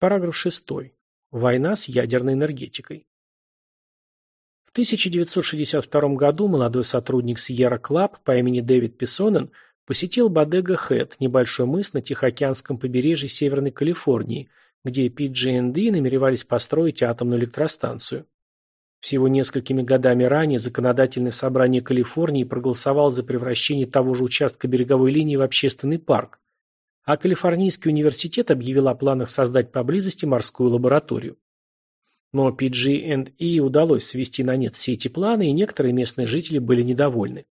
Параграф 6. Война с ядерной энергетикой. В 1962 году молодой сотрудник Sierra Club по имени Дэвид Пессонен посетил Бодега-Хэт, небольшой мыс на Тихоокеанском побережье Северной Калифорнии, где PG&E намеревались построить атомную электростанцию. Всего несколькими годами ранее законодательное собрание Калифорнии проголосовало за превращение того же участка береговой линии в общественный парк, а Калифорнийский университет объявил о планах создать поблизости морскую лабораторию. Но PG&E удалось свести на нет все эти планы, и некоторые местные жители были недовольны.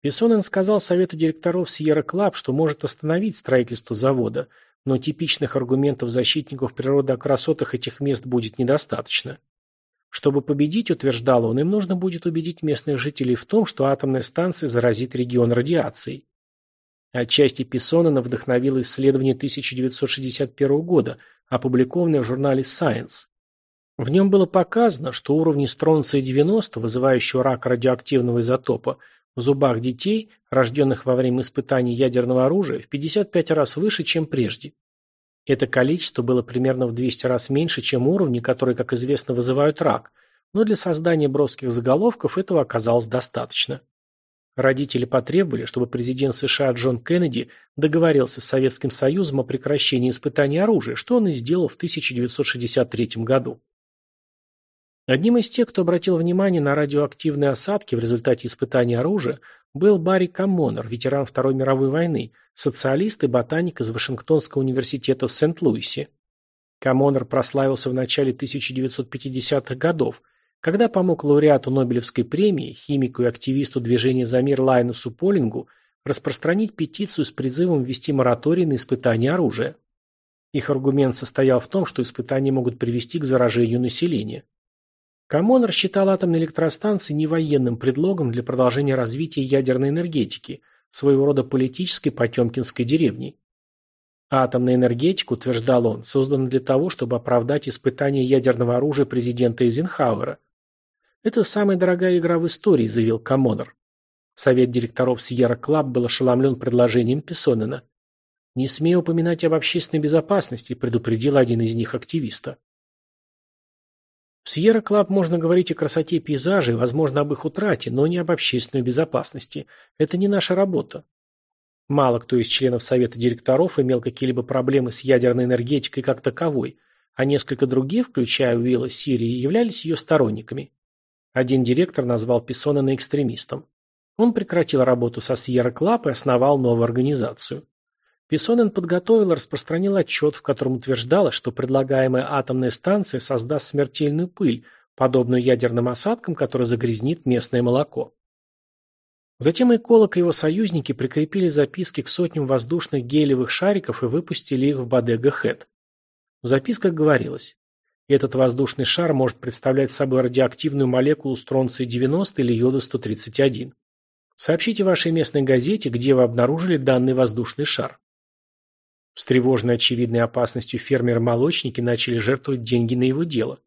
Пессонен сказал совету директоров Sierra Club, что может остановить строительство завода, но типичных аргументов защитников природы о красотах этих мест будет недостаточно. Чтобы победить, утверждал он, им нужно будет убедить местных жителей в том, что атомная станция заразит регион радиацией. Отчасти Пессонена вдохновило исследование 1961 года, опубликованное в журнале Science. В нем было показано, что уровни стронция-90, вызывающего рак радиоактивного изотопа, в зубах детей, рожденных во время испытаний ядерного оружия, в 55 раз выше, чем прежде. Это количество было примерно в 200 раз меньше, чем уровни, которые, как известно, вызывают рак, но для создания броских заголовков этого оказалось достаточно. Родители потребовали, чтобы президент США Джон Кеннеди договорился с Советским Союзом о прекращении испытаний оружия, что он и сделал в 1963 году. Одним из тех, кто обратил внимание на радиоактивные осадки в результате испытаний оружия, был Барри Каммонер, ветеран Второй мировой войны, социалист и ботаник из Вашингтонского университета в Сент-Луисе. Каммонер прославился в начале 1950-х годов – когда помог лауреату Нобелевской премии, химику и активисту движения за мир Лайнусу Полингу распространить петицию с призывом ввести мораторий на испытания оружия. Их аргумент состоял в том, что испытания могут привести к заражению населения. Коммонер считал атомные электростанции невоенным предлогом для продолжения развития ядерной энергетики, своего рода политической потемкинской деревней. Атомная энергетика, утверждал он, создана для того, чтобы оправдать испытания ядерного оружия президента Эйзенхауэра, «Это самая дорогая игра в истории», – заявил Камонер. Совет директоров Sierra Club был ошеломлен предложением Пессонена. «Не смей упоминать об общественной безопасности», – предупредил один из них активиста. В Sierra Club можно говорить о красоте пейзажей, возможно, об их утрате, но не об общественной безопасности. Это не наша работа. Мало кто из членов Совета директоров имел какие-либо проблемы с ядерной энергетикой как таковой, а несколько других, включая Уилла Сирии, являлись ее сторонниками. Один директор назвал Писсонена экстремистом. Он прекратил работу со Sierra Club и основал новую организацию. Писсонен подготовил и распространил отчет, в котором утверждалось, что предлагаемая атомная станция создаст смертельную пыль, подобную ядерным осадкам, которая загрязнит местное молоко. Затем эколог и его союзники прикрепили записки к сотням воздушных гелевых шариков и выпустили их в Бадега-Хэт. В записках говорилось этот воздушный шар может представлять собой радиоактивную молекулу стронция-90 или йода-131. Сообщите вашей местной газете, где вы обнаружили данный воздушный шар. Встревоженные очевидной опасностью фермеры-молочники начали жертвовать деньги на его дело.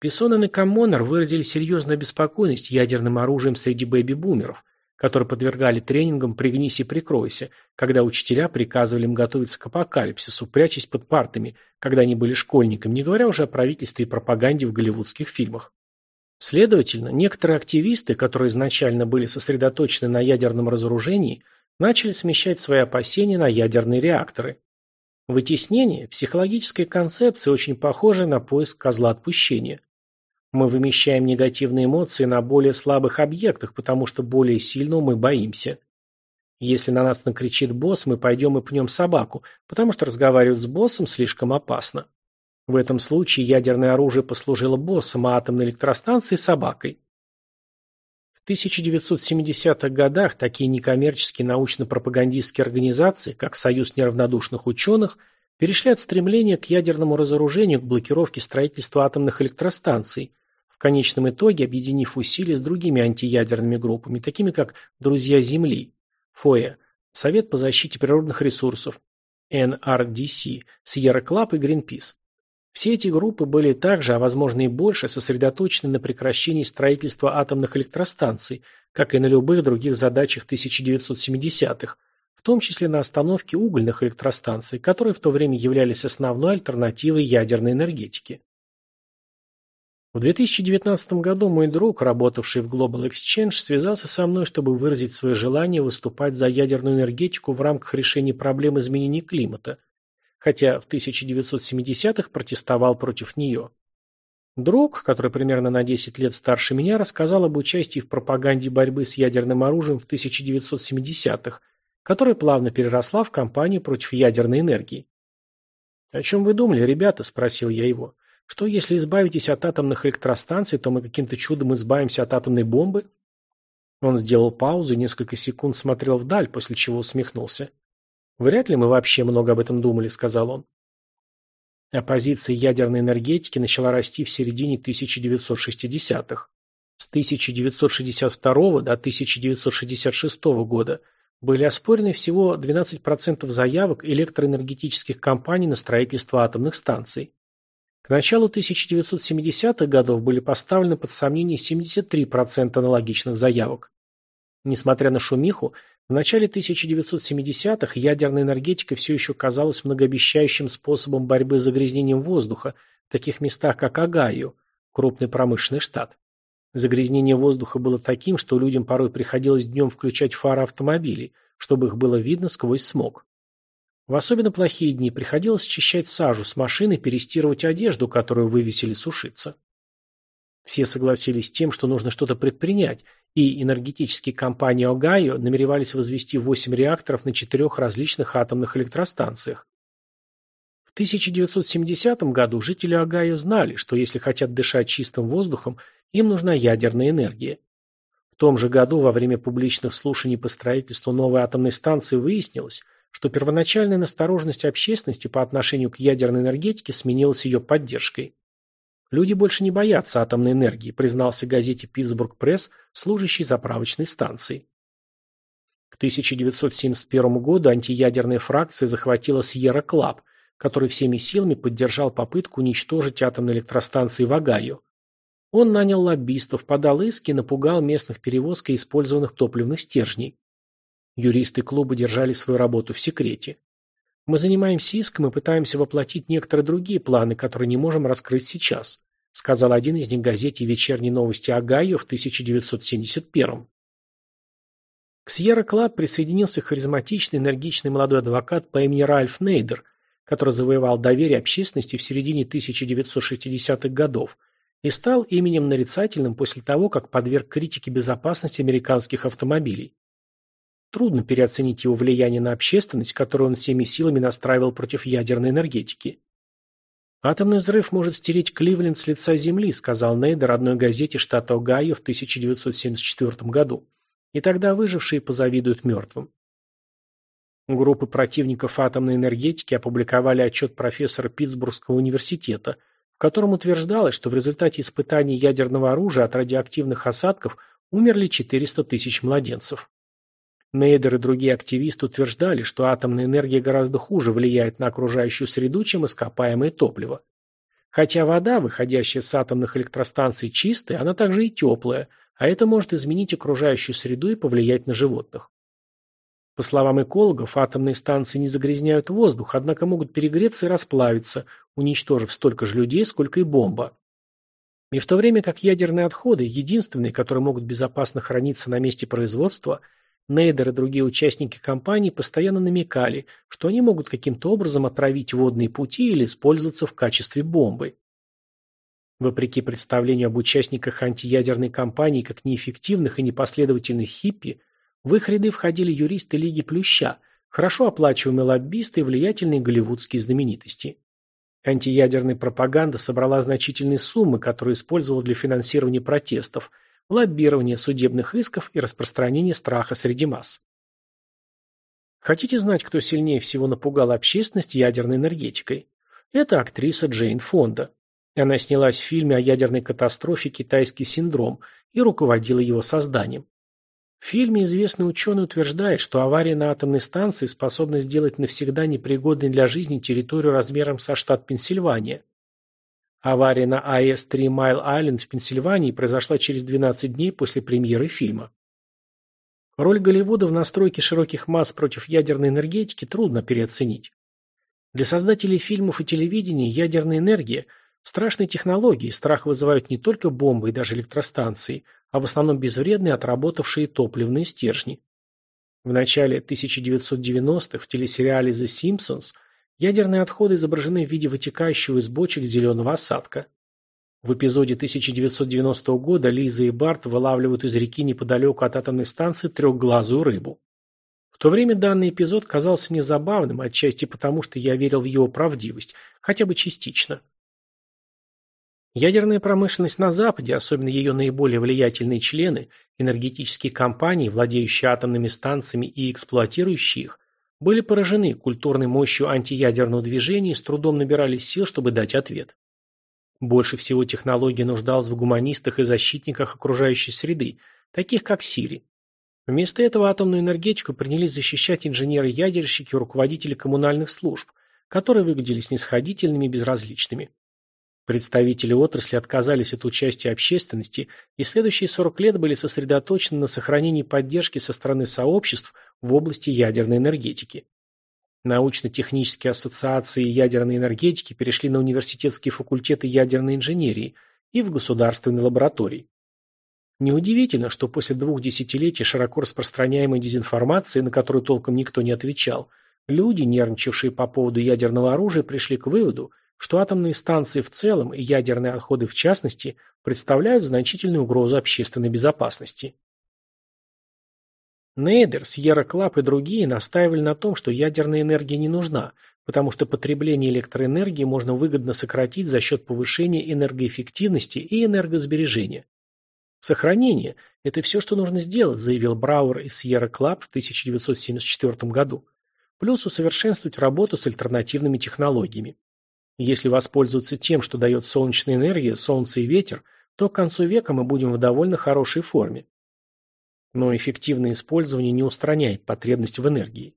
Пессонен и Каммонер выразили серьезную обеспокоенность ядерным оружием среди бэби-бумеров – которые подвергали тренингам «пригнись и прикройся», когда учителя приказывали им готовиться к апокалипсису, прячась под партами, когда они были школьниками, не говоря уже о правительстве и пропаганде в голливудских фильмах. Следовательно, некоторые активисты, которые изначально были сосредоточены на ядерном разоружении, начали смещать свои опасения на ядерные реакторы. Вытеснение – психологическая концепция, очень похожая на поиск козла отпущения. Мы вымещаем негативные эмоции на более слабых объектах, потому что более сильного мы боимся. Если на нас накричит босс, мы пойдем и пнем собаку, потому что разговаривать с боссом слишком опасно. В этом случае ядерное оружие послужило боссом, а атомная электростанция – собакой. В 1970-х годах такие некоммерческие научно-пропагандистские организации, как Союз неравнодушных ученых, перешли от стремления к ядерному разоружению к блокировке строительства атомных электростанций, в конечном итоге объединив усилия с другими антиядерными группами, такими как «Друзья Земли», ФОЭ, Совет по защите природных ресурсов, NRDC, Sierra Club и Greenpeace. Все эти группы были также, а возможно и больше, сосредоточены на прекращении строительства атомных электростанций, как и на любых других задачах 1970-х, в том числе на остановке угольных электростанций, которые в то время являлись основной альтернативой ядерной энергетике. В 2019 году мой друг, работавший в Global Exchange, связался со мной, чтобы выразить свое желание выступать за ядерную энергетику в рамках решения проблем изменения климата, хотя в 1970-х протестовал против нее. Друг, который примерно на 10 лет старше меня, рассказал об участии в пропаганде борьбы с ядерным оружием в 1970-х, которая плавно переросла в кампанию против ядерной энергии. «О чем вы думали, ребята?» – спросил я его. «Что, если избавитесь от атомных электростанций, то мы каким-то чудом избавимся от атомной бомбы?» Он сделал паузу и несколько секунд смотрел вдаль, после чего усмехнулся. «Вряд ли мы вообще много об этом думали», – сказал он. Оппозиция ядерной энергетики начала расти в середине 1960-х. С 1962 до 1966 года были оспорены всего 12% заявок электроэнергетических компаний на строительство атомных станций. К началу 1970-х годов были поставлены под сомнение 73% аналогичных заявок. Несмотря на шумиху, в начале 1970-х ядерная энергетика все еще казалась многообещающим способом борьбы с загрязнением воздуха в таких местах, как Огайо, крупный промышленный штат. Загрязнение воздуха было таким, что людям порой приходилось днем включать фары автомобилей, чтобы их было видно сквозь смог. В особенно плохие дни приходилось очищать сажу с машины перестирывать одежду, которую вывесили сушиться. Все согласились с тем, что нужно что-то предпринять, и энергетические компании Огайо намеревались возвести 8 реакторов на четырех различных атомных электростанциях. В 1970 году жители Огайо знали, что если хотят дышать чистым воздухом, им нужна ядерная энергия. В том же году во время публичных слушаний по строительству новой атомной станции выяснилось, что первоначальная настороженность общественности по отношению к ядерной энергетике сменилась ее поддержкой. Люди больше не боятся атомной энергии, признался газете «Pittsburgh Press», служащий заправочной станцией. К 1971 году антиядерная фракция захватила Sierra Club, который всеми силами поддержал попытку уничтожить атомные электростанции в Огайо. Он нанял лоббистов, подал иски и напугал местных перевозкой использованных топливных стержней. Юристы клуба держали свою работу в секрете. Мы занимаемся иском и пытаемся воплотить некоторые другие планы, которые не можем раскрыть сейчас, сказал один из них газете «Вечерние новости Огайо» в 1971 К Sierra Club присоединился харизматичный, энергичный молодой адвокат по имени Ральф Нейдер, который завоевал доверие общественности в середине 1960-х годов и стал именем нарицательным после того, как подверг критике безопасности американских автомобилей. Трудно переоценить его влияние на общественность, которую он всеми силами настраивал против ядерной энергетики. «Атомный взрыв может стереть Кливленд с лица земли», сказал Нейдер одной газете штата Огайо в 1974 году. И тогда выжившие позавидуют мертвым. Группы противников атомной энергетики опубликовали отчет профессора Питтсбургского университета, в котором утверждалось, что в результате испытаний ядерного оружия от радиоактивных осадков умерли 400 тысяч младенцев. Нейдер и другие активисты утверждали, что атомная энергия гораздо хуже влияет на окружающую среду, чем ископаемое топливо. Хотя вода, выходящая с атомных электростанций, чистая, она также и теплая, а это может изменить окружающую среду и повлиять на животных. По словам экологов, атомные станции не загрязняют воздух, однако могут перегреться и расплавиться, уничтожив столько же людей, сколько и бомба. И в то время как ядерные отходы, единственные, которые могут безопасно храниться на месте производства – Нейдер и другие участники кампании постоянно намекали, что они могут каким-то образом отравить водные пути или использоваться в качестве бомбы. Вопреки представлению об участниках антиядерной кампании как неэффективных и непоследовательных хиппи, в их ряды входили юристы Лиги Плюща, хорошо оплачиваемые лоббисты и влиятельные голливудские знаменитости. Антиядерная пропаганда собрала значительные суммы, которые использовала для финансирования протестов – лоббирование судебных исков и распространение страха среди масс. Хотите знать, кто сильнее всего напугал общественность ядерной энергетикой? Это актриса Джейн Фонда. Она снялась в фильме о ядерной катастрофе «Китайский синдром» и руководила его созданием. В фильме известный ученый утверждает, что авария на атомной станции способна сделать навсегда непригодной для жизни территорию размером со штат Пенсильвания. Авария на АЭС Три Майл Айленд в Пенсильвании произошла через 12 дней после премьеры фильма. Роль Голливуда в настройке широких масс против ядерной энергетики трудно переоценить. Для создателей фильмов и телевидения ядерная энергия – страшные технологии, страх вызывают не только бомбы и даже электростанции, а в основном безвредные отработавшие топливные стержни. В начале 1990-х в телесериале «The Simpsons» ядерные отходы изображены в виде вытекающего из бочек зеленого осадка. В эпизоде 1990 года Лиза и Барт вылавливают из реки неподалеку от атомной станции трехглазую рыбу. В то время данный эпизод казался мне забавным, отчасти потому, что я верил в его правдивость, хотя бы частично. Ядерная промышленность на Западе, особенно ее наиболее влиятельные члены, энергетические компании, владеющие атомными станциями и эксплуатирующие их, были поражены культурной мощью антиядерного движения и с трудом набирали сил, чтобы дать ответ. Больше всего технология нуждалась в гуманистах и защитниках окружающей среды, таких как Сири. Вместо этого атомную энергетику принялись защищать инженеры-ядерщики и руководители коммунальных служб, которые выглядели снисходительными и безразличными. Представители отрасли отказались от участия общественности и следующие 40 лет были сосредоточены на сохранении поддержки со стороны сообществ в области ядерной энергетики. Научно-технические ассоциации ядерной энергетики перешли на университетские факультеты ядерной инженерии и в государственные лаборатории. Неудивительно, что после двух десятилетий широко распространяемой дезинформации, на которую толком никто не отвечал, люди, нервничавшие по поводу ядерного оружия, пришли к выводу, что атомные станции в целом и ядерные отходы в частности представляют значительную угрозу общественной безопасности. Нейдер, Sierra Club и другие настаивали на том, что ядерная энергия не нужна, потому что потребление электроэнергии можно выгодно сократить за счет повышения энергоэффективности и энергосбережения. Сохранение – это все, что нужно сделать, заявил Брауэр из Sierra Club в 1974 году. Плюс усовершенствовать работу с альтернативными технологиями. Если воспользоваться тем, что дает солнечная энергия, солнце и ветер, то к концу века мы будем в довольно хорошей форме. Но эффективное использование не устраняет потребность в энергии.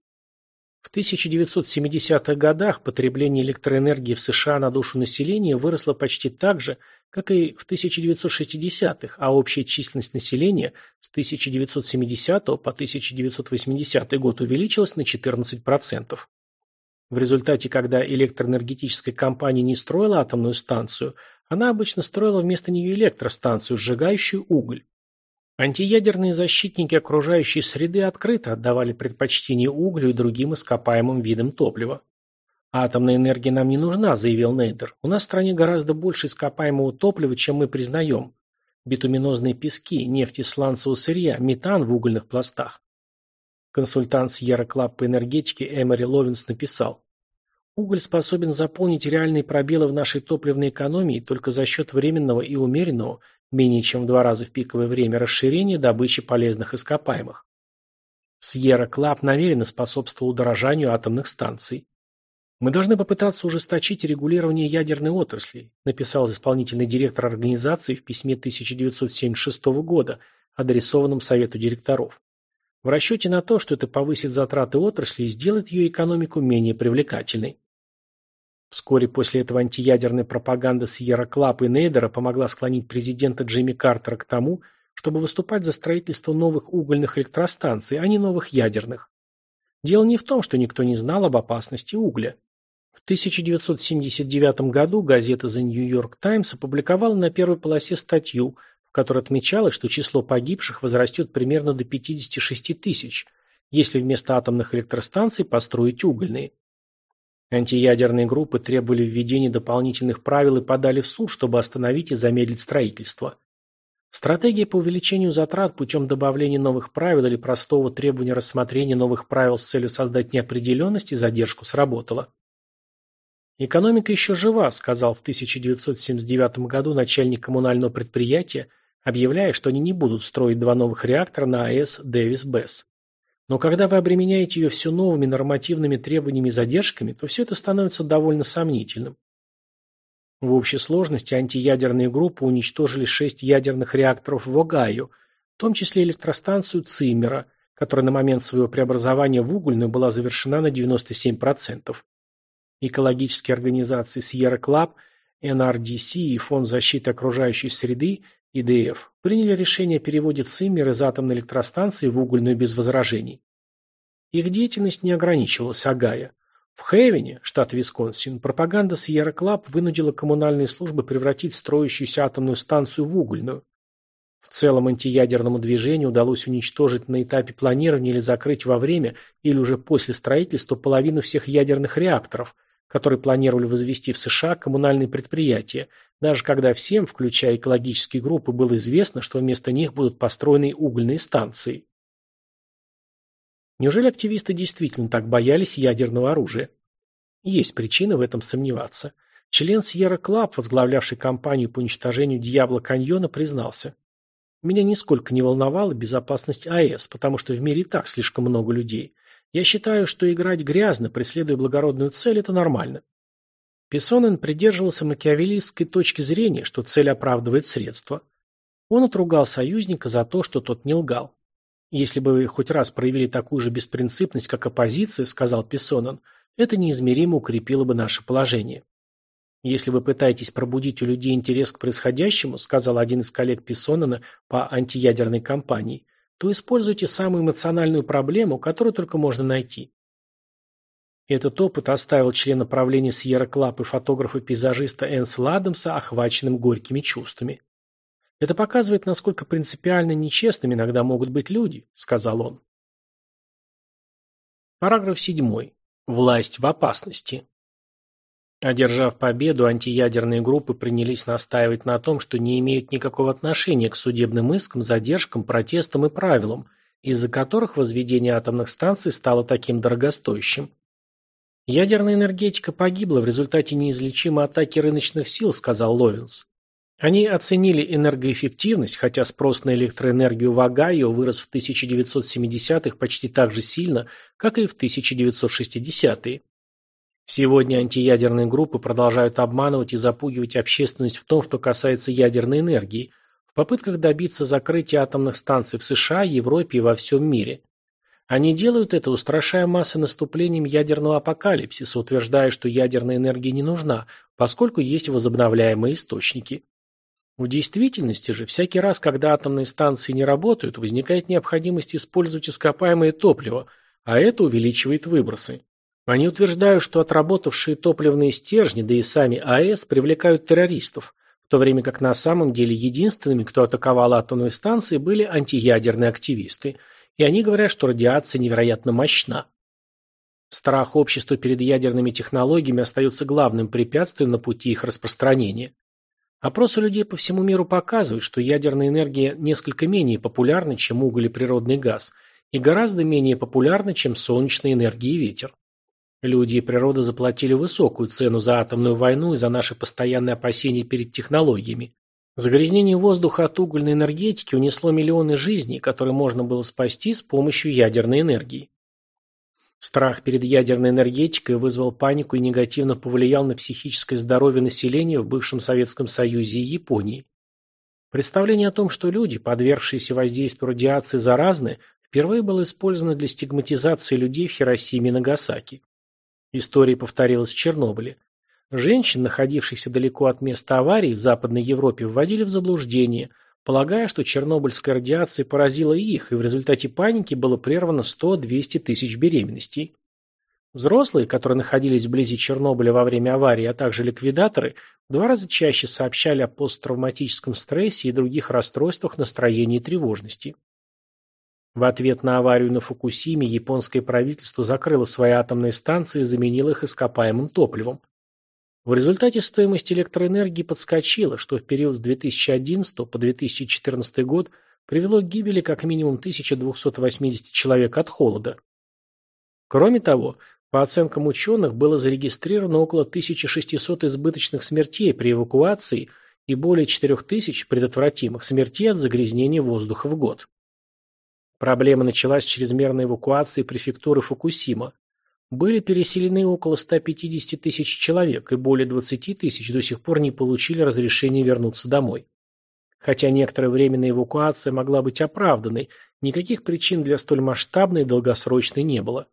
В 1970-х годах потребление электроэнергии в США на душу населения выросло почти так же, как и в 1960-х, а общая численность населения с 1970 по 1980 год увеличилась на 14%. В результате, когда электроэнергетическая компания не строила атомную станцию, она обычно строила вместо нее электростанцию, сжигающую уголь. Антиядерные защитники окружающей среды открыто отдавали предпочтение углю и другим ископаемым видам топлива. «Атомная энергия нам не нужна», – заявил Нейдер. «У нас в стране гораздо больше ископаемого топлива, чем мы признаем. Битуминозные пески, нефть из сланцевого сырья, метан в угольных пластах». Консультант Sierra Club по энергетике Эмори Ловинс написал. «Уголь способен заполнить реальные пробелы в нашей топливной экономии только за счет временного и умеренного, менее чем в два раза в пиковое время расширения добычи полезных ископаемых. Sierra Club намеренно способствовал удорожанию атомных станций. «Мы должны попытаться ужесточить регулирование ядерной отрасли», написал исполнительный директор организации в письме 1976 года, адресованном Совету директоров. В расчете на то, что это повысит затраты отрасли и сделает ее экономику менее привлекательной. Вскоре после этого антиядерная пропаганда Sierra Club и Нейдера помогла склонить президента Джимми Картера к тому, чтобы выступать за строительство новых угольных электростанций, а не новых ядерных. Дело не в том, что никто не знал об опасности угля. В 1979 году газета The New York Times опубликовала на первой полосе статью, в которой отмечалось, что число погибших возрастет примерно до 56 тысяч, если вместо атомных электростанций построить угольные. Антиядерные группы требовали введения дополнительных правил и подали в суд, чтобы остановить и замедлить строительство. Стратегия по увеличению затрат путем добавления новых правил или простого требования рассмотрения новых правил с целью создать неопределенность и задержку сработала. «Экономика еще жива», – сказал в 1979 году начальник коммунального предприятия, объявляя, что они не будут строить два новых реактора на АЭС Дэвис-Бесс. Но когда вы обременяете ее все новыми нормативными требованиями и задержками, то все это становится довольно сомнительным. В общей сложности антиядерные группы уничтожили шесть ядерных реакторов в Огайо, в том числе электростанцию Циммера, которая на момент своего преобразования в угольную была завершена на 97%. Экологические организации Sierra Club, NRDC и Фонд защиты окружающей среды ИДФ, приняли решение о переводе ЦИММЕР из атомной электростанции в угольную без возражений. Их деятельность не ограничивалась Огайо. В Хейвене, штат Висконсин, пропаганда Sierra Club вынудила коммунальные службы превратить строящуюся атомную станцию в угольную. В целом антиядерному движению удалось уничтожить на этапе планирования или закрыть во время или уже после строительства половину всех ядерных реакторов, которые планировали возвести в США коммунальные предприятия, даже когда всем, включая экологические группы, было известно, что вместо них будут построены угольные станции. Неужели активисты действительно так боялись ядерного оружия? Есть причины в этом сомневаться. Член Sierra Club, возглавлявший кампанию по уничтожению Дьявола Каньона, признался. Меня нисколько не волновала безопасность АЭС, потому что в мире и так слишком много людей. Я считаю, что играть грязно, преследуя благородную цель, это нормально. Песонен придерживался макиавеллистской точки зрения, что цель оправдывает средства. Он отругал союзника за то, что тот не лгал. «Если бы вы хоть раз проявили такую же беспринципность, как оппозиция», — сказал Песонен, — «это неизмеримо укрепило бы наше положение». «Если вы пытаетесь пробудить у людей интерес к происходящему», — сказал один из коллег Песонена по антиядерной кампании, то используйте самую эмоциональную проблему, которую только можно найти. Этот опыт оставил члена правления Sierra Club и фотографа-пейзажиста Энсела Адамса охваченным горькими чувствами. Это показывает, насколько принципиально нечестными иногда могут быть люди, сказал он. Параграф 7. Власть в опасности. Одержав победу, антиядерные группы принялись настаивать на том, что не имеют никакого отношения к судебным искам, задержкам, протестам и правилам, из-за которых возведение атомных станций стало таким дорогостоящим. Ядерная энергетика погибла в результате неизлечимой атаки рыночных сил, сказал Ловенс. Они оценили энергоэффективность, хотя спрос на электроэнергию в Огайо вырос в 1970-х почти так же сильно, как и в 1960-е. Сегодня антиядерные группы продолжают обманывать и запугивать общественность в том, что касается ядерной энергии, в попытках добиться закрытия атомных станций в США, Европе и во всем мире. Они делают это, устрашая массы наступлением ядерного апокалипсиса, утверждая, что ядерная энергия не нужна, поскольку есть возобновляемые источники. В действительности же, всякий раз, когда атомные станции не работают, возникает необходимость использовать ископаемое топливо, а это увеличивает выбросы. Они утверждают, что отработавшие топливные стержни, да и сами АЭС, привлекают террористов, в то время как на самом деле единственными, кто атаковал атомные станции, были антиядерные активисты, и они говорят, что радиация невероятно мощна. Страх общества перед ядерными технологиями остается главным препятствием на пути их распространения. Опросы людей по всему миру показывают, что ядерная энергия несколько менее популярна, чем уголь и природный газ, и гораздо менее популярна, чем солнечная энергия и ветер. Люди и природа заплатили высокую цену за атомную войну и за наши постоянные опасения перед технологиями. Загрязнение воздуха от угольной энергетики унесло миллионы жизней, которые можно было спасти с помощью ядерной энергии. Страх перед ядерной энергетикой вызвал панику и негативно повлиял на психическое здоровье населения в бывшем Советском Союзе и Японии. Представление о том, что люди, подвергшиеся воздействию радиации, заразны, впервые было использовано для стигматизации людей в Хиросиме и Нагасаки. История повторилась в Чернобыле. Женщин, находившихся далеко от места аварии в Западной Европе, вводили в заблуждение – полагая, что чернобыльская радиация поразила их, и в результате паники было прервано 100-200 тысяч беременностей. Взрослые, которые находились вблизи Чернобыля во время аварии, а также ликвидаторы, два раза чаще сообщали о посттравматическом стрессе и других расстройствах настроения и тревожности. В ответ на аварию на Фукусиме японское правительство закрыло свои атомные станции и заменило их ископаемым топливом. В результате стоимость электроэнергии подскочила, что в период с 2011 по 2014 год привело к гибели как минимум 1280 человек от холода. Кроме того, по оценкам ученых, было зарегистрировано около 1600 избыточных смертей при эвакуации и более 4000 предотвратимых смертей от загрязнения воздуха в год. Проблема началась с чрезмерной эвакуации префектуры Фукусима, были переселены около 150 тысяч человек, и более 20 тысяч до сих пор не получили разрешения вернуться домой. Хотя некоторая временная эвакуация могла быть оправданной, никаких причин для столь масштабной и долгосрочной не было.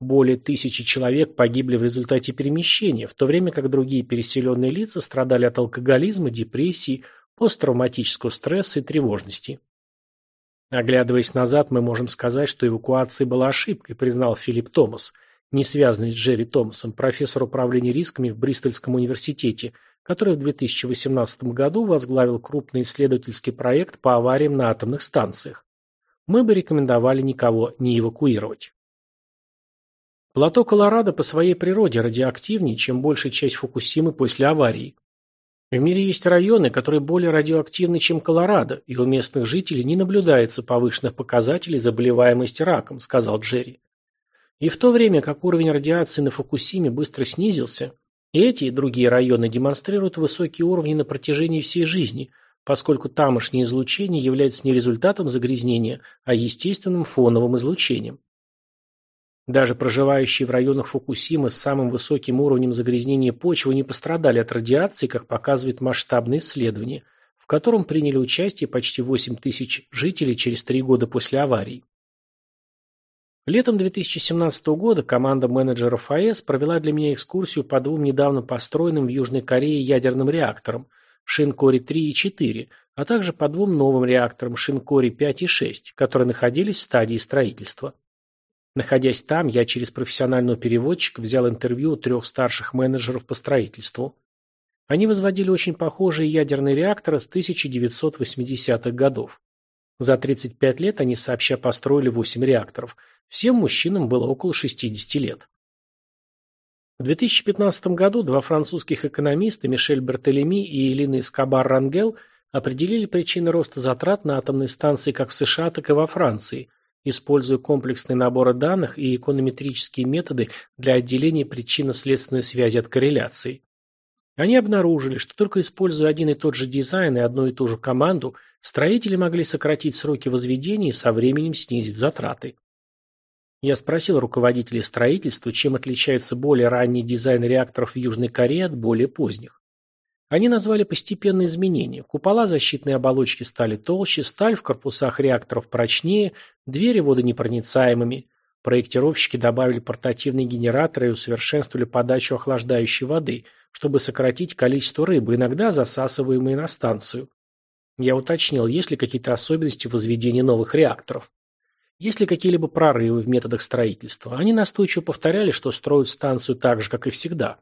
Более тысячи человек погибли в результате перемещения, в то время как другие переселенные лица страдали от алкоголизма, депрессии, посттравматического стресса и тревожности. Оглядываясь назад, мы можем сказать, что эвакуация была ошибкой, признал Филипп Томас, не связанный с Джерри Томасом, профессор управления рисками в Бристольском университете, который в 2018 году возглавил крупный исследовательский проект по авариям на атомных станциях. Мы бы рекомендовали никого не эвакуировать. Плато Колорадо по своей природе радиоактивнее, чем большая часть Фукусимы после аварии. В мире есть районы, которые более радиоактивны, чем Колорадо, и у местных жителей не наблюдается повышенных показателей заболеваемости раком, сказал Джерри. И в то время как уровень радиации на Фукусиме быстро снизился, эти и другие районы демонстрируют высокие уровни на протяжении всей жизни, поскольку тамошнее излучение является не результатом загрязнения, а естественным фоновым излучением. Даже проживающие в районах Фукусимы с самым высоким уровнем загрязнения почвы не пострадали от радиации, как показывает масштабное исследование, в котором приняли участие почти 8 тысяч жителей через три года после аварии. Летом 2017 года команда менеджеров АЭС провела для меня экскурсию по двум недавно построенным в Южной Корее ядерным реакторам Шинкори-3 и 4, а также по двум новым реакторам Шинкори-5 и 6, которые находились в стадии строительства. Находясь там, я через профессионального переводчика взял интервью у трех старших менеджеров по строительству. Они возводили очень похожие ядерные реакторы с 1980-х годов. За 35 лет они сообща построили 8 реакторов. Всем мужчинам было около 60 лет. В 2015 году два французских экономиста Мишель Бертелеми и Элина Эскобар-Рангел определили причины роста затрат на атомные станции как в США, так и во Франции – используя комплексные наборы данных и эконометрические методы для отделения причинно-следственной связи от корреляции. Они обнаружили, что только используя один и тот же дизайн и одну и ту же команду, строители могли сократить сроки возведения и со временем снизить затраты. Я спросил руководителей строительства, чем отличается более ранний дизайн реакторов в Южной Корее от более поздних. Они назвали постепенные изменения. Купола защитной оболочки стали толще, сталь в корпусах реакторов прочнее, двери водонепроницаемыми. Проектировщики добавили портативные генераторы и усовершенствовали подачу охлаждающей воды, чтобы сократить количество рыбы, иногда засасываемой на станцию. Я уточнил, есть ли какие-то особенности в возведении новых реакторов. Есть ли какие-либо прорывы в методах строительства? Они настойчиво повторяли, что строят станцию так же, как и всегда.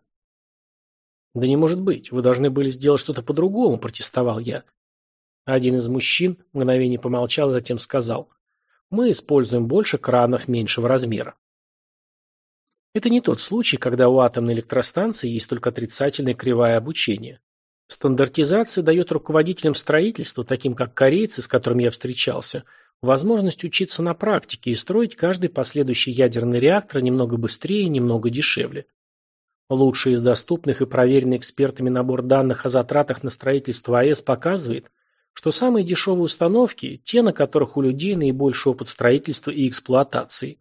«Да не может быть, вы должны были сделать что-то по-другому», – протестовал я. Один из мужчин мгновение помолчал, а затем сказал, «Мы используем больше кранов меньшего размера». Это не тот случай, когда у атомной электростанции есть только отрицательная кривая обучения. Стандартизация дает руководителям строительства, таким как корейцы, с которыми я встречался, возможность учиться на практике и строить каждый последующий ядерный реактор немного быстрее и немного дешевле. Лучший из доступных и проверенный экспертами набор данных о затратах на строительство АЭС показывает, что самые дешевые установки – те, на которых у людей наибольший опыт строительства и эксплуатации.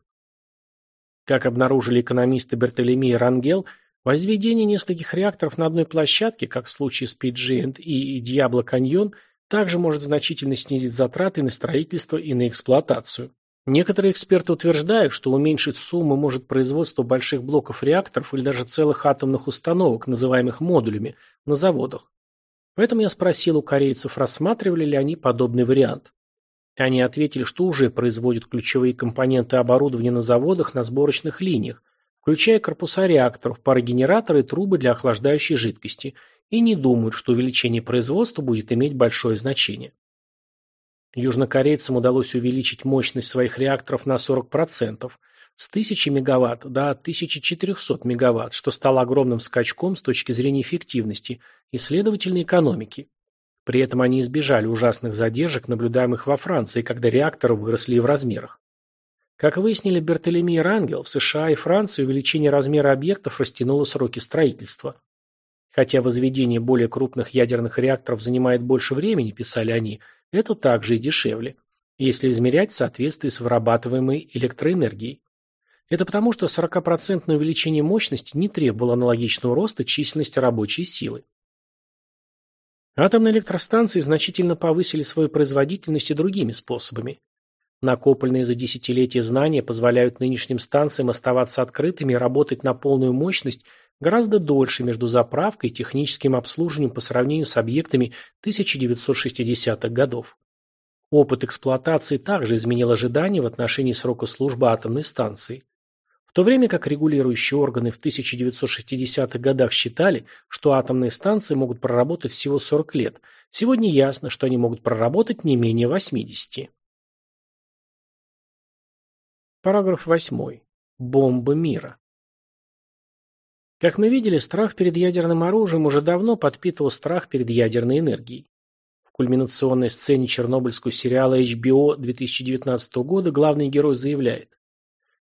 Как обнаружили экономисты Бертолеми и Рангел, возведение нескольких реакторов на одной площадке, как в случае с PG&E и Diablo Canyon, также может значительно снизить затраты на строительство и на эксплуатацию. Некоторые эксперты утверждают, что уменьшить сумму может производство больших блоков реакторов или даже целых атомных установок, называемых модулями, на заводах. Поэтому я спросил у корейцев, рассматривали ли они подобный вариант. Они ответили, что уже производят ключевые компоненты оборудования на заводах на сборочных линиях, включая корпуса реакторов, парогенераторы и трубы для охлаждающей жидкости, и не думают, что увеличение производства будет иметь большое значение. Южнокорейцам удалось увеличить мощность своих реакторов на 40%, с 1000 МВт до 1400 МВт, что стало огромным скачком с точки зрения эффективности и, следовательно, экономики. При этом они избежали ужасных задержек, наблюдаемых во Франции, когда реакторы выросли в размерах. Как выяснили Бертолеми и Рангел, в США и Франции увеличение размера объектов растянуло сроки строительства. Хотя возведение более крупных ядерных реакторов занимает больше времени, писали они, это также и дешевле, если измерять в соответствии с вырабатываемой электроэнергией. Это потому, что 40% увеличение мощности не требовало аналогичного роста численности рабочей силы. Атомные электростанции значительно повысили свою производительность и другими способами. Накопленные за десятилетия знания позволяют нынешним станциям оставаться открытыми и работать на полную мощность гораздо дольше между заправкой и техническим обслуживанием по сравнению с объектами 1960-х годов. Опыт эксплуатации также изменил ожидания в отношении срока службы атомной станции. В то время как регулирующие органы в 1960-х годах считали, что атомные станции могут проработать всего 40 лет, сегодня ясно, что они могут проработать не менее 80. Параграф 8. Бомба мира. Как мы видели, страх перед ядерным оружием уже давно подпитывал страх перед ядерной энергией. В кульминационной сцене чернобыльского сериала HBO 2019 года главный герой заявляет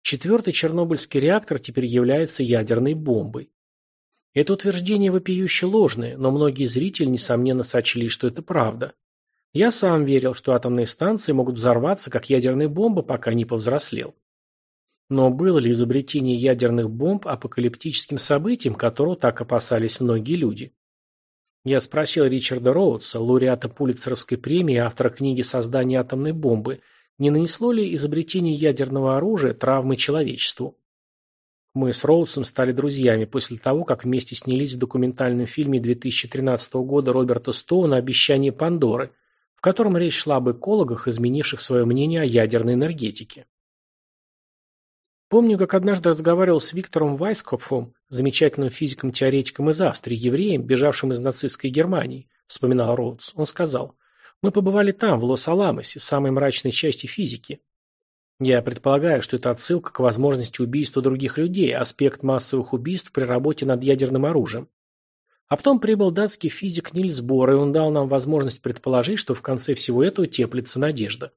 Четвертый чернобыльский реактор теперь является ядерной бомбой. Это утверждение вопиюще ложное, но многие зрители, несомненно, сочли, что это правда. Я сам верил, что атомные станции могут взорваться, как ядерная бомба, пока не повзрослел. Но было ли изобретение ядерных бомб апокалиптическим событием, которого так опасались многие люди? Я спросил Ричарда Роудса, лауреата Пулитцеровской премии автора книги «Создание атомной бомбы», не нанесло ли изобретение ядерного оружия травмы человечеству. Мы с Роудсом стали друзьями после того, как вместе снялись в документальном фильме 2013 года Роберта Стоуна «Обещание Пандоры», в котором речь шла об экологах, изменивших свое мнение о ядерной энергетике. Помню, как однажды разговаривал с Виктором Вайскопфом, замечательным физиком-теоретиком из Австрии, евреем, бежавшим из нацистской Германии, вспоминал Роудс. Он сказал, мы побывали там, в Лос-Аламосе, самой мрачной части физики. Я предполагаю, что это отсылка к возможности убийства других людей, аспект массовых убийств при работе над ядерным оружием. А потом прибыл датский физик Нильс Бор, и он дал нам возможность предположить, что в конце всего этого теплится надежда.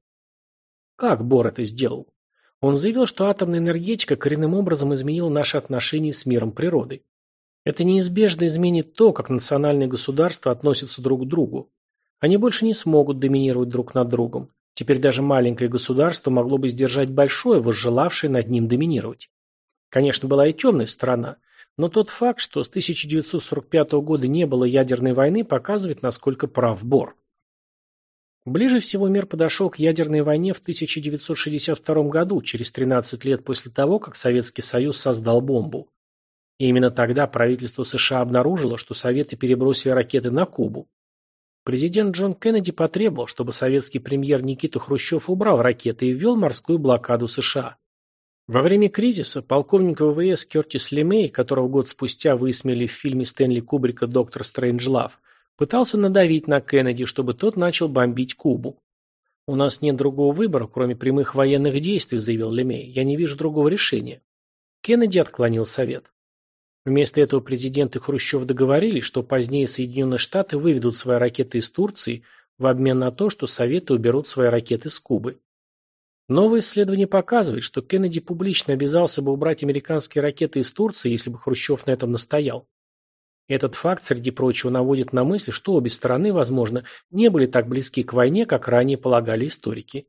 Как Бор это сделал? Он заявил, что атомная энергетика коренным образом изменила наши отношения с миром природы. Это неизбежно изменит то, как национальные государства относятся друг к другу. Они больше не смогут доминировать друг над другом. Теперь даже маленькое государство могло бы сдержать большое, возжелавшее над ним доминировать. Конечно, была и темная сторона, но тот факт, что с 1945 года не было ядерной войны, показывает, насколько прав Бор. Ближе всего мир подошел к ядерной войне в 1962 году, через 13 лет после того, как Советский Союз создал бомбу. И именно тогда правительство США обнаружило, что Советы перебросили ракеты на Кубу. Президент Джон Кеннеди потребовал, чтобы советский премьер Никита Хрущев убрал ракеты и ввел морскую блокаду США. Во время кризиса полковник ВВС Кертис Лемей, которого год спустя высмеяли в фильме Стэнли Кубрика «Доктор Стрэнджлав», пытался надавить на Кеннеди, чтобы тот начал бомбить Кубу. «У нас нет другого выбора, кроме прямых военных действий», заявил Лемей. «Я не вижу другого решения». Кеннеди отклонил совет. Вместо этого президент и Хрущев договорились, что позднее Соединенные Штаты выведут свои ракеты из Турции в обмен на то, что Советы уберут свои ракеты с Кубы. Новое исследование показывает, что Кеннеди публично обязался бы убрать американские ракеты из Турции, если бы Хрущев на этом настоял. Этот факт, среди прочего, наводит на мысль, что обе стороны, возможно, не были так близки к войне, как ранее полагали историки.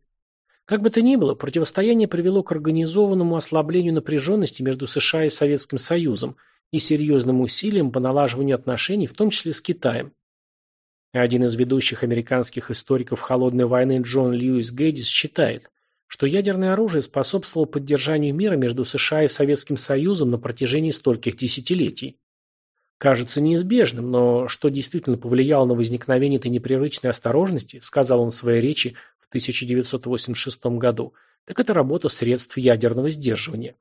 Как бы то ни было, противостояние привело к организованному ослаблению напряженности между США и Советским Союзом – и серьезным усилиям по налаживанию отношений, в том числе с Китаем. Один из ведущих американских историков холодной войны Джон Льюис Гэддис считает, что ядерное оружие способствовало поддержанию мира между США и Советским Союзом на протяжении стольких десятилетий. Кажется неизбежным, но что действительно повлияло на возникновение этой непривычной осторожности, сказал он в своей речи в 1986 году, так это работа средств ядерного сдерживания.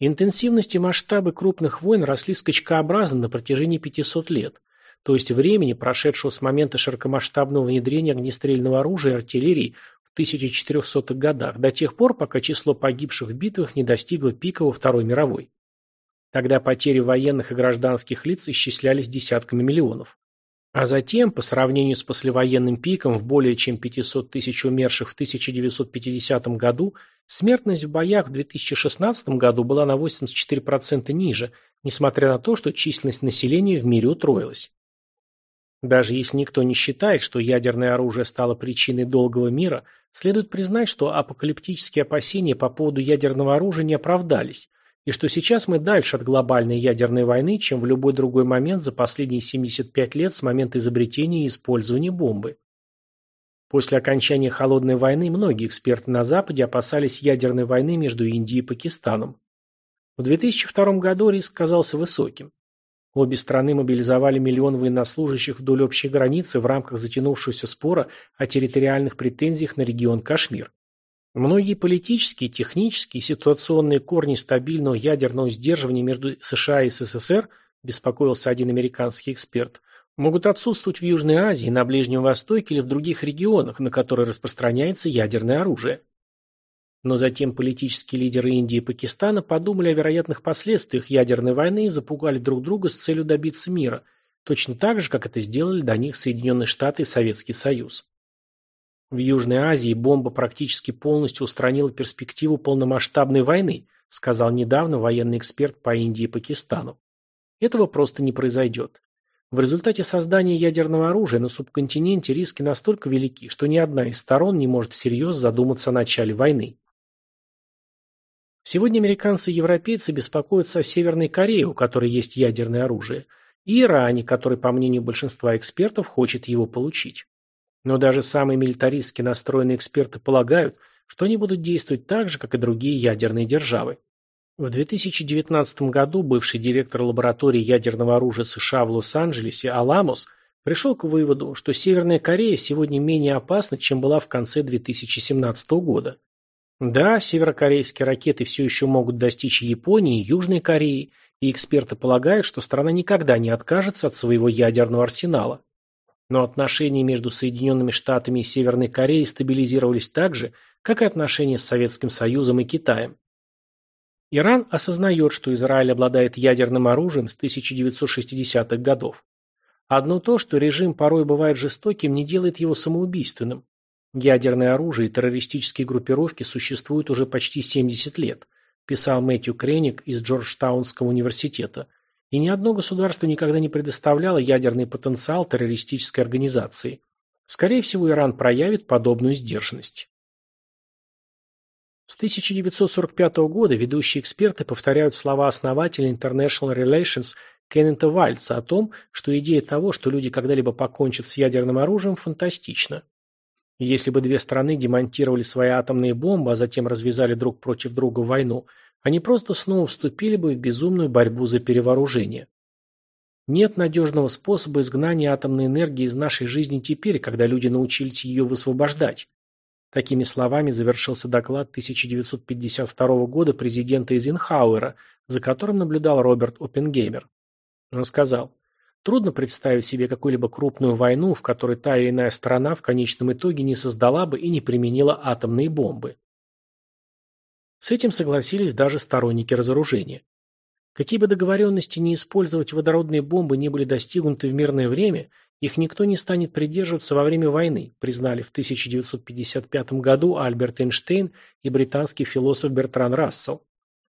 Интенсивность и масштабы крупных войн росли скачкообразно на протяжении 500 лет, то есть времени, прошедшего с момента широкомасштабного внедрения огнестрельного оружия и артиллерии в 1400-х годах, до тех пор, пока число погибших в битвах не достигло пика во Второй мировой. Тогда потери военных и гражданских лиц исчислялись десятками миллионов. А затем, по сравнению с послевоенным пиком в более чем 500 тысяч умерших в 1950 году, смертность в боях в 2016 году была на 84% ниже, несмотря на то, что численность населения в мире утроилась. Даже если никто не считает, что ядерное оружие стало причиной долгого мира, следует признать, что апокалиптические опасения по поводу ядерного оружия не оправдались, и что сейчас мы дальше от глобальной ядерной войны, чем в любой другой момент за последние 75 лет с момента изобретения и использования бомбы. После окончания Холодной войны многие эксперты на Западе опасались ядерной войны между Индией и Пакистаном. В 2002 году риск казался высоким. Обе страны мобилизовали миллион военнослужащих вдоль общей границы в рамках затянувшегося спора о территориальных претензиях на регион Кашмир. Многие политические, технические и ситуационные корни стабильного ядерного сдерживания между США и СССР, беспокоился один американский эксперт, могут отсутствовать в Южной Азии, на Ближнем Востоке или в других регионах, на которые распространяется ядерное оружие. Но затем политические лидеры Индии и Пакистана подумали о вероятных последствиях ядерной войны и запугали друг друга с целью добиться мира, точно так же, как это сделали до них Соединенные Штаты и Советский Союз. В Южной Азии бомба практически полностью устранила перспективу полномасштабной войны, сказал недавно военный эксперт по Индии и Пакистану. Этого просто не произойдет. В результате создания ядерного оружия на субконтиненте риски настолько велики, что ни одна из сторон не может всерьез задуматься о начале войны. Сегодня американцы и европейцы беспокоятся о Северной Корее, у которой есть ядерное оружие, и Иране, который, по мнению большинства экспертов, хочет его получить. Но даже самые милитаристски настроенные эксперты полагают, что они будут действовать так же, как и другие ядерные державы. В 2019 году бывший директор лаборатории ядерного оружия США в Лос-Анджелесе Аламос пришел к выводу, что Северная Корея сегодня менее опасна, чем была в конце 2017 года. Да, северокорейские ракеты все еще могут достичь Японии и Южной Кореи, и эксперты полагают, что страна никогда не откажется от своего ядерного арсенала. Но отношения между Соединенными Штатами и Северной Кореей стабилизировались так же, как и отношения с Советским Союзом и Китаем. Иран осознает, что Израиль обладает ядерным оружием с 1960-х годов. Одно то, что режим порой бывает жестоким, не делает его самоубийственным. Ядерное оружие и террористические группировки существуют уже почти 70 лет, писал Мэтью Креник из Джорджтаунского университета, и ни одно государство никогда не предоставляло ядерный потенциал террористической организации. Скорее всего, Иран проявит подобную сдержанность. С 1945 года ведущие эксперты повторяют слова основателя International Relations Кеннета Вальца о том, что идея того, что люди когда-либо покончат с ядерным оружием, фантастична. Если бы две страны демонтировали свои атомные бомбы, а затем развязали друг против друга войну, они просто снова вступили бы в безумную борьбу за перевооружение. Нет надежного способа изгнания атомной энергии из нашей жизни теперь, когда люди научились ее высвобождать. Такими словами завершился доклад 1952 года президента Эйзенхауэра, за которым наблюдал Роберт Оппенгеймер. Он сказал, трудно представить себе какую-либо крупную войну, в которой та или иная страна в конечном итоге не создала бы и не применила атомные бомбы. С этим согласились даже сторонники разоружения. Какие бы договоренности не использовать водородные бомбы не были достигнуты в мирное время, их никто не станет придерживаться во время войны, признали в 1955 году Альберт Эйнштейн и британский философ Бертран Рассел.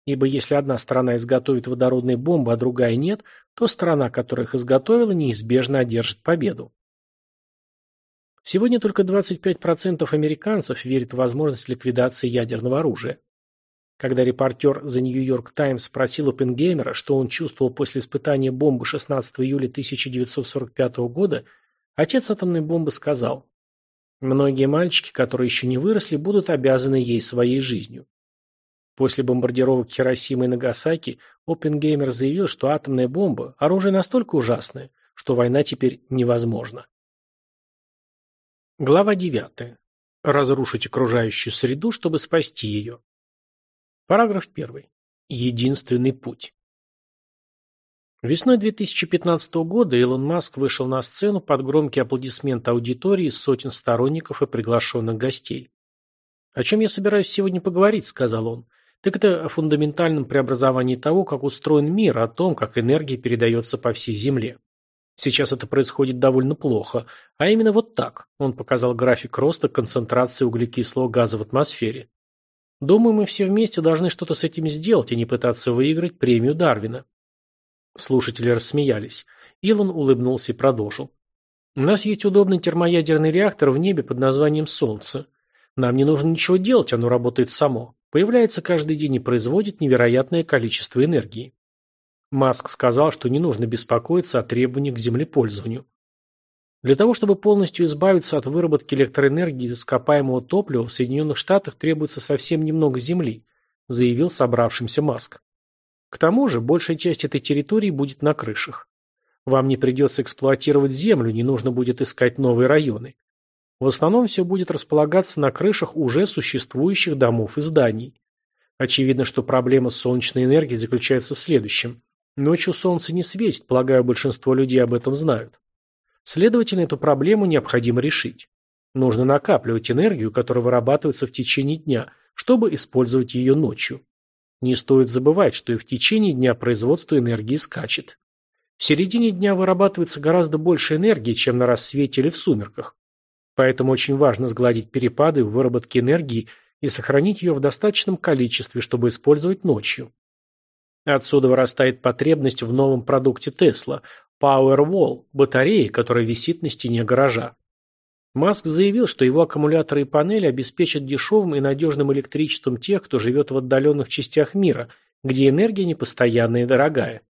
Ибо если одна страна изготовит водородные бомбы, а другая нет, то страна, которая их изготовила, неизбежно одержит победу. Сегодня только 25% американцев верят в возможность ликвидации ядерного оружия. Когда репортер The New York Times спросил Оппенгеймера, что он чувствовал после испытания бомбы 16 июля 1945 года, отец атомной бомбы сказал, «Многие мальчики, которые еще не выросли, будут обязаны ей своей жизнью». После бомбардировок Хиросимы и Нагасаки Оппенгеймер заявил, что атомная бомба – оружие настолько ужасное, что война теперь невозможна. Глава 9. Разрушить окружающую среду, чтобы спасти ее. Параграф 1. Единственный путь. Весной 2015 года Илон Маск вышел на сцену под громкие аплодисменты аудитории из сотен сторонников и приглашенных гостей. «О чем я собираюсь сегодня поговорить», — сказал он, — «так это о фундаментальном преобразовании того, как устроен мир, о том, как энергия передается по всей Земле. Сейчас это происходит довольно плохо, а именно вот так», — он показал график роста концентрации углекислого газа в атмосфере. Думаю, мы все вместе должны что-то с этим сделать, а не пытаться выиграть премию Дарвина. Слушатели рассмеялись. Илон улыбнулся и продолжил. У нас есть удобный термоядерный реактор в небе под названием Солнце. Нам не нужно ничего делать, оно работает само. Появляется каждый день и производит невероятное количество энергии. Маск сказал, что не нужно беспокоиться о требованиях к землепользованию. Для того, чтобы полностью избавиться от выработки электроэнергии из ископаемого топлива, в Соединенных Штатах требуется совсем немного земли, заявил собравшимся Маск. К тому же, большая часть этой территории будет на крышах. Вам не придется эксплуатировать землю, не нужно будет искать новые районы. В основном все будет располагаться на крышах уже существующих домов и зданий. Очевидно, что проблема солнечной энергией заключается в следующем. Ночью солнце не светит, полагаю, большинство людей об этом знают. Следовательно, эту проблему необходимо решить. Нужно накапливать энергию, которая вырабатывается в течение дня, чтобы использовать ее ночью. Не стоит забывать, что и в течение дня производство энергии скачет. В середине дня вырабатывается гораздо больше энергии, чем на рассвете или в сумерках. Поэтому очень важно сгладить перепады в выработке энергии и сохранить ее в достаточном количестве, чтобы использовать ночью. Отсюда вырастает потребность в новом продукте Tesla – Powerwall – батареи, которая висит на стене гаража. Маск заявил, что его аккумуляторы и панели обеспечат дешевым и надежным электричеством тех, кто живет в отдаленных частях мира, где энергия непостоянная и дорогая.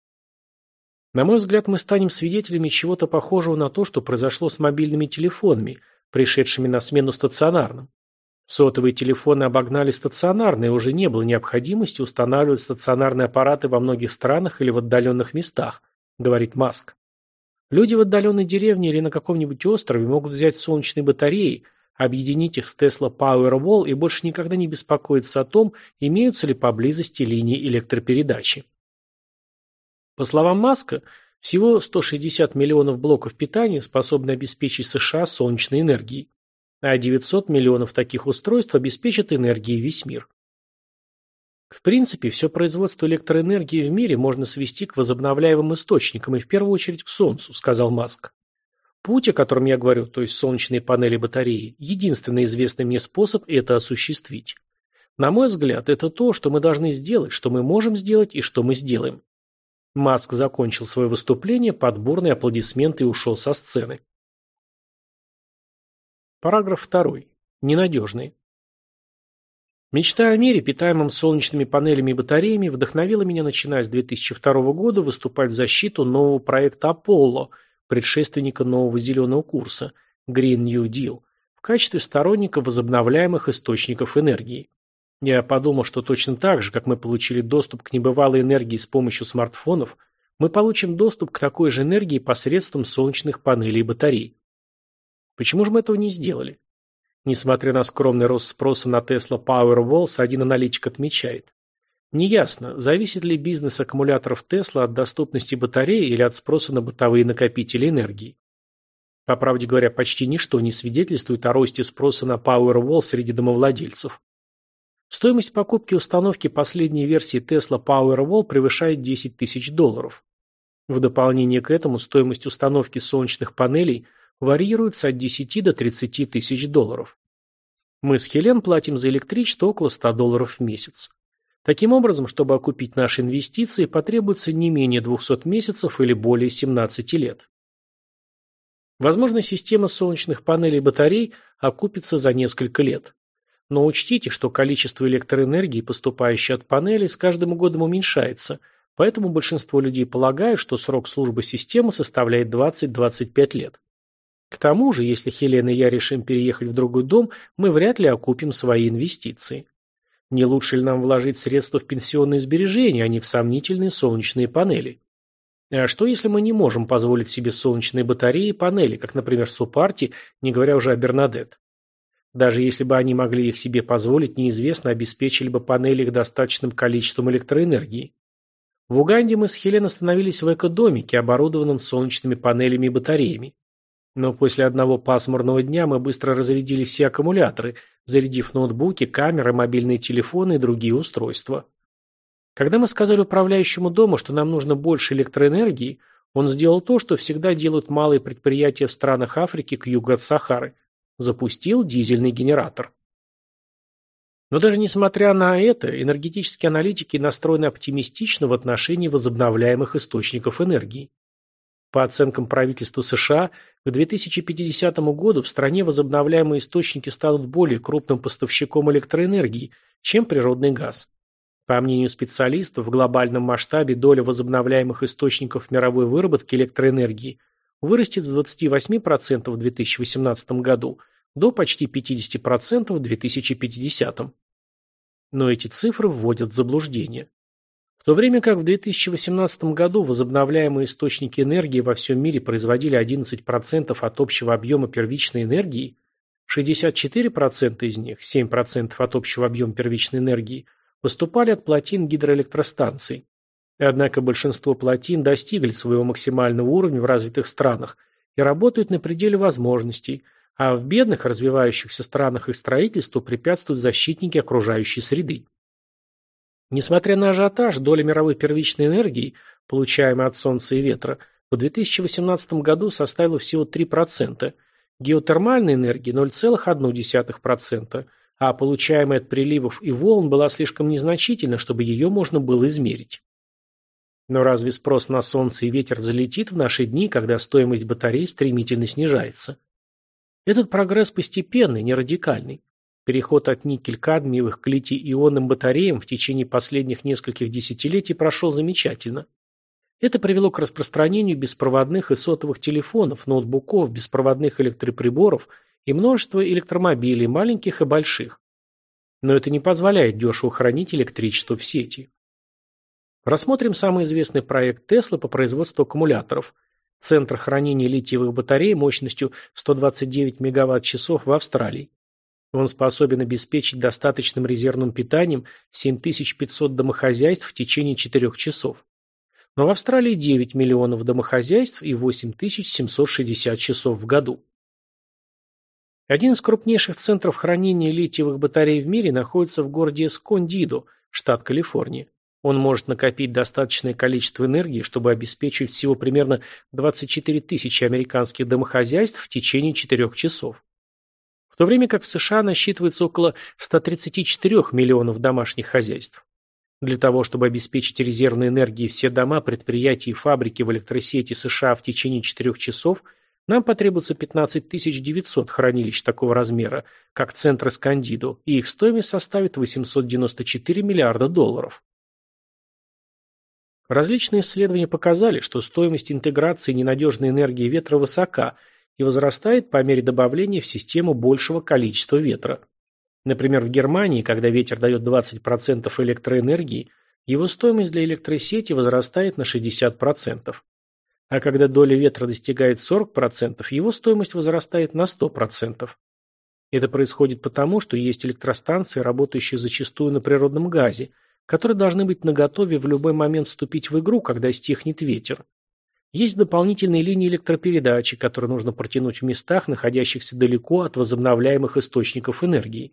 На мой взгляд, мы станем свидетелями чего-то похожего на то, что произошло с мобильными телефонами, пришедшими на смену стационарным. Сотовые телефоны обогнали стационарные, уже не было необходимости устанавливать стационарные аппараты во многих странах или в отдаленных местах, говорит Маск. Люди в отдаленной деревне или на каком-нибудь острове могут взять солнечные батареи, объединить их с Tesla Powerwall и больше никогда не беспокоиться о том, имеются ли поблизости линии электропередачи. По словам Маска, всего 160 миллионов блоков питания способны обеспечить США солнечной энергией, а 900 миллионов таких устройств обеспечат энергией весь мир. В принципе, все производство электроэнергии в мире можно свести к возобновляемым источникам и в первую очередь к Солнцу, сказал Маск. Путь, о котором я говорю, то есть солнечные панели батареи, единственный известный мне способ это осуществить. На мой взгляд, это то, что мы должны сделать, что мы можем сделать и что мы сделаем. Маск закончил свое выступление под бурные аплодисменты и ушел со сцены. Параграф 2. Ненадежные. Мечта о мире, питаемом солнечными панелями и батареями, вдохновила меня, начиная с 2002 года, выступать в защиту нового проекта «Аполло», предшественника нового зеленого курса Green New Deal, в качестве сторонника возобновляемых источников энергии. Я подумал, что точно так же, как мы получили доступ к небывалой энергии с помощью смартфонов, мы получим доступ к такой же энергии посредством солнечных панелей и батарей. Почему же мы этого не сделали? Несмотря на скромный рост спроса на Tesla Powerwalls, один аналитик отмечает. Неясно, зависит ли бизнес аккумуляторов Tesla от доступности батареи или от спроса на бытовые накопители энергии. По правде говоря, почти ничто не свидетельствует о росте спроса на Powerwall среди домовладельцев. Стоимость покупки установки последней версии Tesla Powerwall превышает 10 тысяч долларов. В дополнение к этому стоимость установки солнечных панелей – варьируются от 10 до 30 тысяч долларов. Мы с Хелен платим за электричество около 100 долларов в месяц. Таким образом, чтобы окупить наши инвестиции, потребуется не менее 200 месяцев или более 17 лет. Возможно, система солнечных панелей и батарей окупится за несколько лет. Но учтите, что количество электроэнергии, поступающей от панелей, с каждым годом уменьшается, поэтому большинство людей полагают, что срок службы системы составляет 20-25 лет. К тому же, если Хелена и я решим переехать в другой дом, мы вряд ли окупим свои инвестиции. Не лучше ли нам вложить средства в пенсионные сбережения, а не в сомнительные солнечные панели? А что, если мы не можем позволить себе солнечные батареи и панели, как, например, Супарти, не говоря уже о Бернадет? Даже если бы они могли их себе позволить, неизвестно, обеспечили бы панели их достаточным количеством электроэнергии. В Уганде мы с Хелен остановились в экодомике, оборудованном солнечными панелями и батареями. Но после одного пасмурного дня мы быстро разрядили все аккумуляторы, зарядив ноутбуки, камеры, мобильные телефоны и другие устройства. Когда мы сказали управляющему дома, что нам нужно больше электроэнергии, он сделал то, что всегда делают малые предприятия в странах Африки к югу от Сахары. Запустил дизельный генератор. Но даже несмотря на это, энергетические аналитики настроены оптимистично в отношении возобновляемых источников энергии. По оценкам правительства США, к 2050 году в стране возобновляемые источники станут более крупным поставщиком электроэнергии, чем природный газ. По мнению специалистов, в глобальном масштабе доля возобновляемых источников мировой выработки электроэнергии вырастет с 28% в 2018 году до почти 50% в 2050. Но эти цифры вводят в заблуждение. В то время как в 2018 году возобновляемые источники энергии во всем мире производили 11% от общего объема первичной энергии, 64% из них, 7% от общего объема первичной энергии, поступали от плотин гидроэлектростанций. Однако большинство плотин достигли своего максимального уровня в развитых странах и работают на пределе возможностей, а в бедных развивающихся странах их строительству препятствуют защитники окружающей среды. Несмотря на ажиотаж, доля мировой первичной энергии, получаемой от солнца и ветра, в 2018 году составила всего 3%, геотермальной энергии 0,1%, а получаемая от приливов и волн была слишком незначительна, чтобы ее можно было измерить. Но разве спрос на солнце и ветер взлетит в наши дни, когда стоимость батарей стремительно снижается? Этот прогресс постепенный, не радикальный. Переход от никель-кадмиевых к литий-ионным батареям в течение последних нескольких десятилетий прошел замечательно. Это привело к распространению беспроводных и сотовых телефонов, ноутбуков, беспроводных электроприборов и множества электромобилей, маленьких и больших. Но это не позволяет дешево хранить электричество в сети. Рассмотрим самый известный проект Тесла по производству аккумуляторов. Центр хранения литиевых батарей мощностью 129 мегаватт-часов в Австралии. Он способен обеспечить достаточным резервным питанием 7500 домохозяйств в течение 4 часов. Но в Австралии 9 миллионов домохозяйств и 8760 часов в году. Один из крупнейших центров хранения литиевых батарей в мире находится в городе Эскондидо, штат Калифорния. Он может накопить достаточное количество энергии, чтобы обеспечить всего примерно 24 тысячи американских домохозяйств в течение 4 часов. То время как в США насчитывается около 134 миллионов домашних хозяйств. Для того, чтобы обеспечить резервной энергией все дома, предприятия и фабрики в электросети США в течение 4 часов, нам потребуется 15 900 хранилищ такого размера, как центр Эскандидо, и их стоимость составит 894 миллиарда долларов. Различные исследования показали, что стоимость интеграции ненадежной энергии ветра высока и возрастает по мере добавления в систему большего количества ветра. Например, в Германии, когда ветер дает 20% электроэнергии, его стоимость для электросети возрастает на 60%. А когда доля ветра достигает 40%, его стоимость возрастает на 100%. Это происходит потому, что есть электростанции, работающие зачастую на природном газе, которые должны быть наготове в любой момент вступить в игру, когда стихнет ветер. Есть дополнительные линии электропередачи, которые нужно протянуть в местах, находящихся далеко от возобновляемых источников энергии.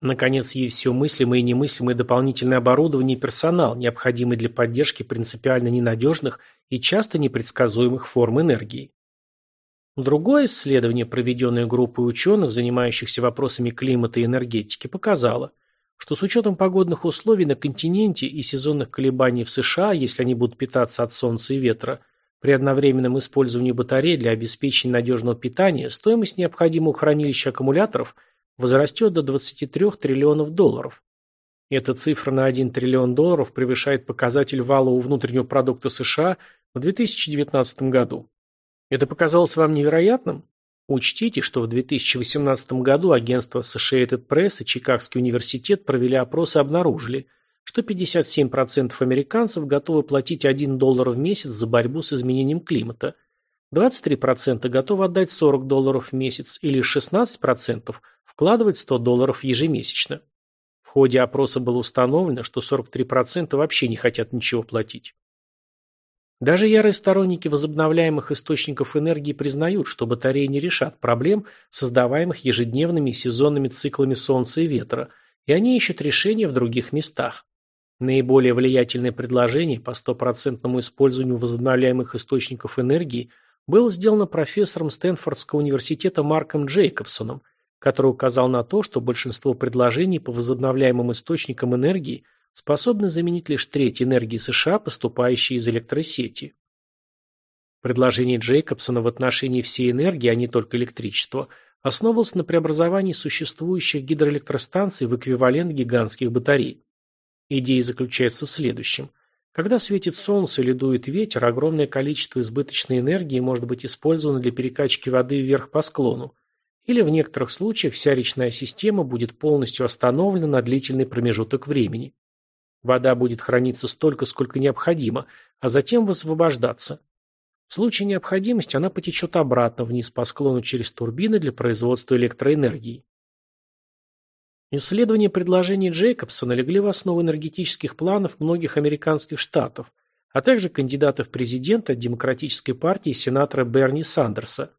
Наконец, есть все мыслимое и немыслимое дополнительное оборудование и персонал, необходимый для поддержки принципиально ненадежных и часто непредсказуемых форм энергии. Другое исследование, проведенное группой ученых, занимающихся вопросами климата и энергетики, показало, что с учетом погодных условий на континенте и сезонных колебаний в США, если они будут питаться от солнца и ветра, при одновременном использовании батарей для обеспечения надежного питания стоимость необходимого хранилища аккумуляторов возрастет до 23 триллионов долларов. Эта цифра на 1 триллион долларов превышает показатель валового внутреннего продукта США в 2019 году. Это показалось вам невероятным? Учтите, что в 2018 году агентство Associated Press и Чикагский университет провели опрос и обнаружили, что 57% американцев готовы платить 1 доллар в месяц за борьбу с изменением климата, 23% готовы отдать 40 долларов в месяц и лишь 16% вкладывать 100 долларов ежемесячно. В ходе опроса было установлено, что 43% вообще не хотят ничего платить. Даже ярые сторонники возобновляемых источников энергии признают, что батареи не решат проблем, создаваемых ежедневными и сезонными циклами солнца и ветра, и они ищут решения в других местах. Наиболее влиятельное предложение по стопроцентному использованию возобновляемых источников энергии было сделано профессором Стэнфордского университета Марком Джейкобсоном, который указал на то, что большинство предложений по возобновляемым источникам энергии – способны заменить лишь треть энергии США, поступающей из электросети. Предложение Джейкобсона в отношении всей энергии, а не только электричества, основывалось на преобразовании существующих гидроэлектростанций в эквивалент гигантских батарей. Идея заключается в следующем. Когда светит солнце или дует ветер, огромное количество избыточной энергии может быть использовано для перекачки воды вверх по склону, или в некоторых случаях вся речная система будет полностью остановлена на длительный промежуток времени. Вода будет храниться столько, сколько необходимо, а затем высвобождаться. В случае необходимости она потечет обратно вниз по склону через турбины для производства электроэнергии. Исследования предложений Джейкобсона легли в основу энергетических планов многих американских штатов, а также кандидата в президенты Демократической партии сенатора Берни Сандерса.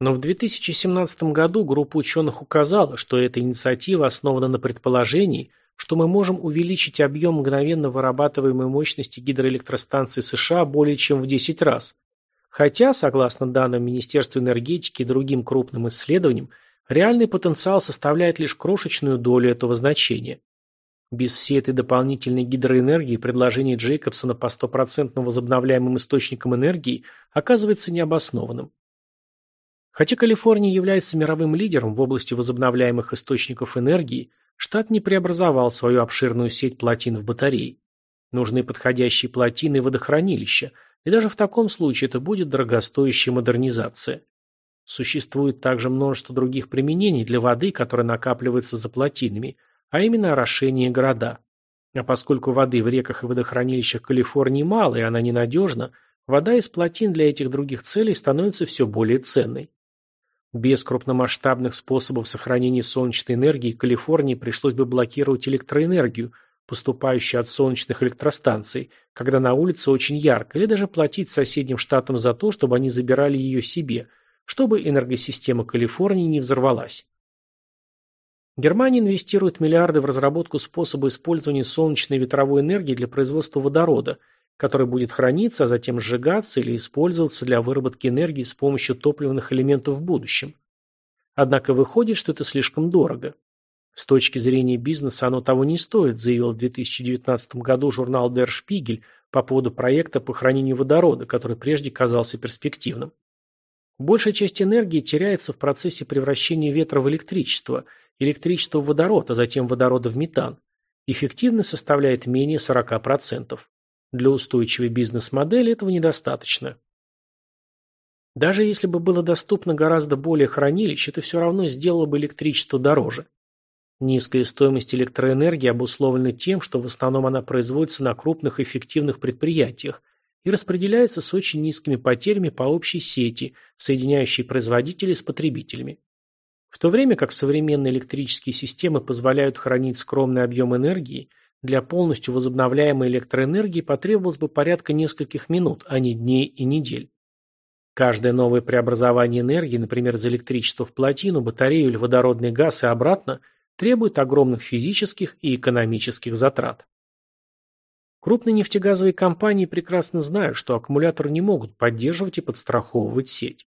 Но в 2017 году группа ученых указала, что эта инициатива основана на предположении, что мы можем увеличить объем мгновенно вырабатываемой мощности гидроэлектростанций США более чем в 10 раз – Хотя, согласно данным Министерства энергетики и другим крупным исследованиям, реальный потенциал составляет лишь крошечную долю этого значения. Без всей этой дополнительной гидроэнергии предложение Джейкобсона по стопроцентно возобновляемым источникам энергии оказывается необоснованным. Хотя Калифорния является мировым лидером в области возобновляемых источников энергии, штат не преобразовал свою обширную сеть плотин в батареи. Нужны подходящие плотины и водохранилища – и даже в таком случае это будет дорогостоящая модернизация. Существует также множество других применений для воды, которая накапливается за плотинами, а именно орошение города. А поскольку воды в реках и водохранилищах Калифорнии мало и она ненадежна, вода из плотин для этих других целей становится все более ценной. Без крупномасштабных способов сохранения солнечной энергии Калифорнии пришлось бы блокировать электроэнергию – поступающей от солнечных электростанций, когда на улице очень ярко, или даже платить соседним штатам за то, чтобы они забирали ее себе, чтобы энергосистема Калифорнии не взорвалась. Германия инвестирует миллиарды в разработку способа использования солнечной и ветровой энергии для производства водорода, который будет храниться, а затем сжигаться или использоваться для выработки энергии с помощью топливных элементов в будущем. Однако выходит, что это слишком дорого. С точки зрения бизнеса оно того не стоит, заявил в 2019 году журнал Der Spiegel по поводу проекта по хранению водорода, который прежде казался перспективным. Большая часть энергии теряется в процессе превращения ветра в электричество, электричество в водород, а затем водорода в метан. Эффективность составляет менее 40%. Для устойчивой бизнес-модели этого недостаточно. Даже если бы было доступно гораздо более хранилищ, это все равно сделало бы электричество дороже. Низкая стоимость электроэнергии обусловлена тем, что в основном она производится на крупных эффективных предприятиях и распределяется с очень низкими потерями по общей сети, соединяющей производителей с потребителями. В то время как современные электрические системы позволяют хранить скромный объем энергии, для полностью возобновляемой электроэнергии потребовалось бы порядка нескольких минут, а не дней и недель. Каждое новое преобразование энергии, например, из электричества в плотину, батарею или водородный газ и обратно – требует огромных физических и экономических затрат. Крупные нефтегазовые компании прекрасно знают, что аккумуляторы не могут поддерживать и подстраховывать сеть.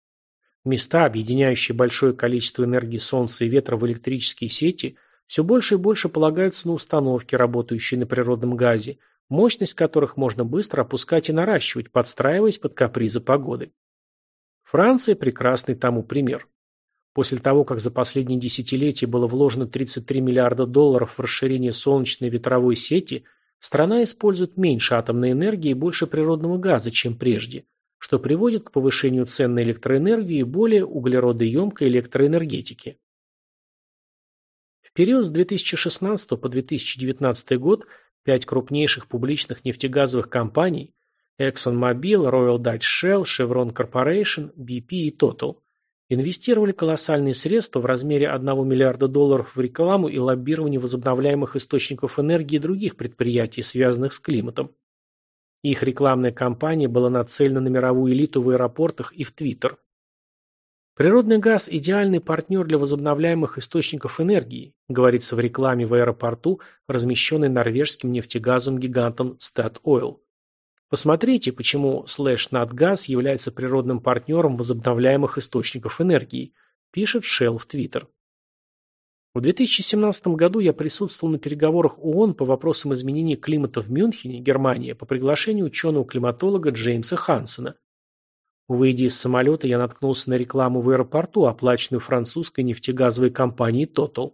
Места, объединяющие большое количество энергии солнца и ветра в электрические сети, все больше и больше полагаются на установки, работающие на природном газе, мощность которых можно быстро опускать и наращивать, подстраиваясь под капризы погоды. Франция – прекрасный тому пример. После того, как за последние десятилетия было вложено 33 миллиарда долларов в расширение солнечной и ветровой сети, страна использует меньше атомной энергии и больше природного газа, чем прежде, что приводит к повышению цен на электроэнергию и более углеродоемкой электроэнергетики. В период с 2016 по 2019 год пять крупнейших публичных нефтегазовых компаний ExxonMobil, Royal Dutch Shell, Chevron Corporation, BP и Total инвестировали колоссальные средства в размере 1 миллиарда долларов в рекламу и лоббирование возобновляемых источников энергии других предприятий, связанных с климатом. Их рекламная кампания была нацелена на мировую элиту в аэропортах и в Твиттер. Природный газ – идеальный партнер для возобновляемых источников энергии, говорится в рекламе в аэропорту, размещенной норвежским нефтегазовым гигантом Statoil. Посмотрите, почему слэш «Натгаз» является природным партнером возобновляемых источников энергии, пишет Shell в Твиттер. В 2017 году я присутствовал на переговорах ООН по вопросам изменения климата в Мюнхене, Германия, по приглашению ученого-климатолога Джеймса Хансена. Выйдя из самолета, я наткнулся на рекламу в аэропорту, оплаченную французской нефтегазовой компанией Total.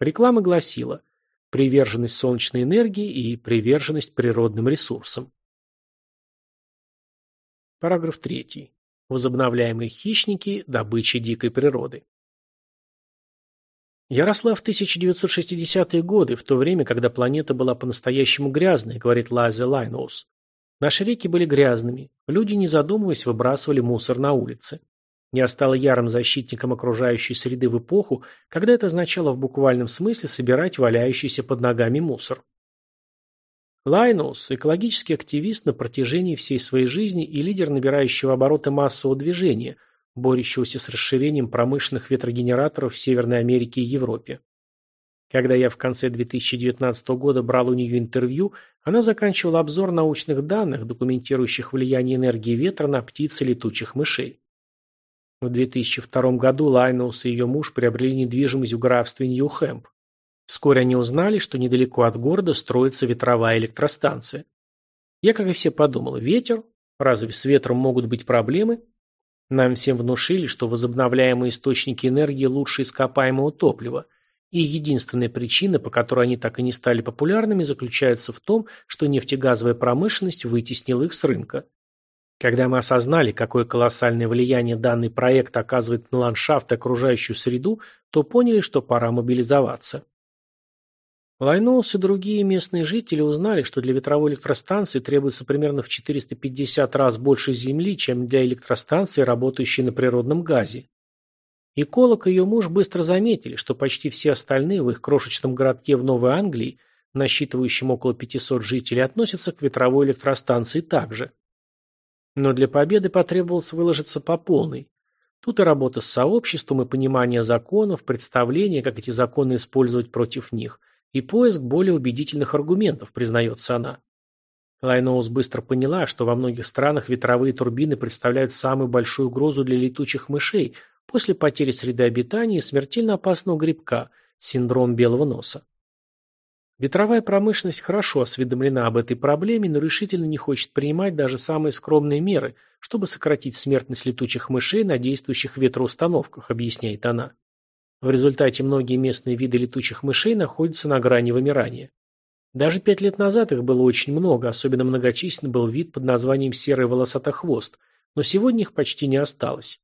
Реклама гласила «Приверженность солнечной энергии и приверженность природным ресурсам». Параграф 3. Возобновляемые хищники – добыча дикой природы. Я росла в 1960-е годы, в то время, когда планета была по-настоящему грязной, говорит Лайза Лайноус. Наши реки были грязными, люди, не задумываясь, выбрасывали мусор на улице. Я стала ярым защитником окружающей среды в эпоху, когда это означало в буквальном смысле собирать валяющийся под ногами мусор. Лайнус – экологический активист на протяжении всей своей жизни и лидер набирающего обороты массового движения, борющегося с расширением промышленных ветрогенераторов в Северной Америке и Европе. Когда я в конце 2019 года брал у нее интервью, она заканчивала обзор научных данных, документирующих влияние энергии ветра на птиц и летучих мышей. В 2002 году Лайнус и ее муж приобрели недвижимость в графстве Нью-Хэмп. Вскоре они узнали, что недалеко от города строится ветровая электростанция. Я, как и все, подумал, ветер? Разве с ветром могут быть проблемы? Нам всем внушили, что возобновляемые источники энергии лучше ископаемого топлива, и единственная причина, по которой они так и не стали популярными, заключается в том, что нефтегазовая промышленность вытеснила их с рынка. Когда мы осознали, какое колоссальное влияние данный проект оказывает на ландшафт и окружающую среду, то поняли, что пора мобилизоваться. Лайноус и другие местные жители узнали, что для ветровой электростанции требуется примерно в 450 раз больше земли, чем для электростанции, работающей на природном газе. Эколог и ее муж быстро заметили, что почти все остальные в их крошечном городке в Новой Англии, насчитывающем около 500 жителей, относятся к ветровой электростанции так же. Но для победы потребовалось выложиться по полной. Тут и работа с сообществом, и понимание законов, представление, как эти законы использовать против них, и поиск более убедительных аргументов, признается она. Лайноус быстро поняла, что во многих странах ветровые турбины представляют самую большую угрозу для летучих мышей после потери среды обитания и смертельно опасного грибка – синдром белого носа. Ветровая промышленность хорошо осведомлена об этой проблеме, но решительно не хочет принимать даже самые скромные меры, чтобы сократить смертность летучих мышей на действующих ветроустановках, объясняет она. В результате многие местные виды летучих мышей находятся на грани вымирания. Даже пять лет назад их было очень много, особенно многочислен был вид под названием серый волосатохвост, но сегодня их почти не осталось.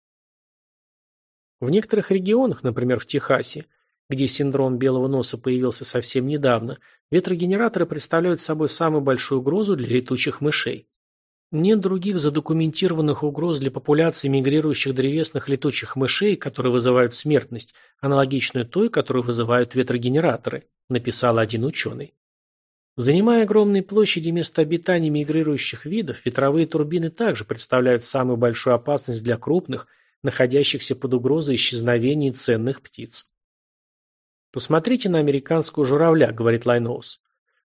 В некоторых регионах, например в Техасе, где синдром белого носа появился совсем недавно, ветрогенераторы представляют собой самую большую угрозу для летучих мышей. Нет других задокументированных угроз для популяции мигрирующих древесных летучих мышей, которые вызывают смертность, аналогичную той, которую вызывают ветрогенераторы, написал один ученый. Занимая огромные площади места обитания мигрирующих видов, ветровые турбины также представляют самую большую опасность для крупных, находящихся под угрозой исчезновения ценных птиц. «Посмотрите на американского журавля», — говорит Лайноус.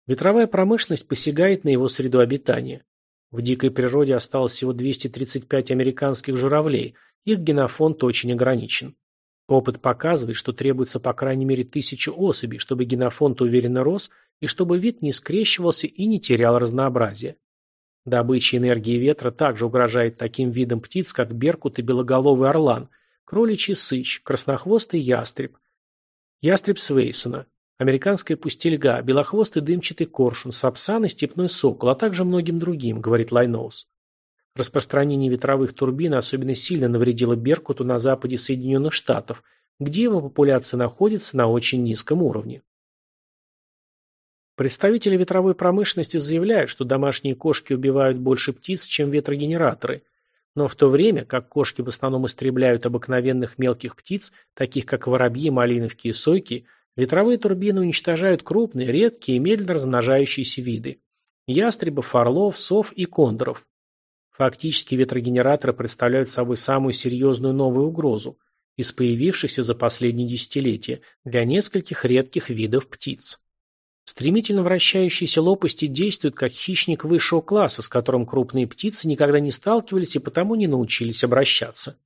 Ветровая промышленность посягает на его среду обитания. В дикой природе осталось всего 235 американских журавлей, их генофонд очень ограничен. Опыт показывает, что требуется по крайней мере тысячу особей, чтобы генофонд уверенно рос и чтобы вид не скрещивался и не терял разнообразия. Добыча энергии ветра также угрожает таким видам птиц, как беркут и белоголовый орлан, кроличий сыч, краснохвостый ястреб, Ястреб Свейсона, американская пустельга, белохвостый дымчатый коршун, сапсан и степной сокол, а также многим другим, говорит Лайноус. Распространение ветровых турбин особенно сильно навредило Беркуту на западе Соединенных Штатов, где его популяция находится на очень низком уровне. Представители ветровой промышленности заявляют, что домашние кошки убивают больше птиц, чем ветрогенераторы, но в то время, как кошки в основном истребляют обыкновенных мелких птиц, таких как воробьи, малиновки и сойки, ветровые турбины уничтожают крупные, редкие и медленно размножающиеся виды – ястребов, орлов, сов и кондоров. Фактически ветрогенераторы представляют собой самую серьезную новую угрозу из появившихся за последние десятилетия для нескольких редких видов птиц. Стремительно вращающиеся лопасти действуют как хищник высшего класса, с которым крупные птицы никогда не сталкивались и потому не научились обращаться.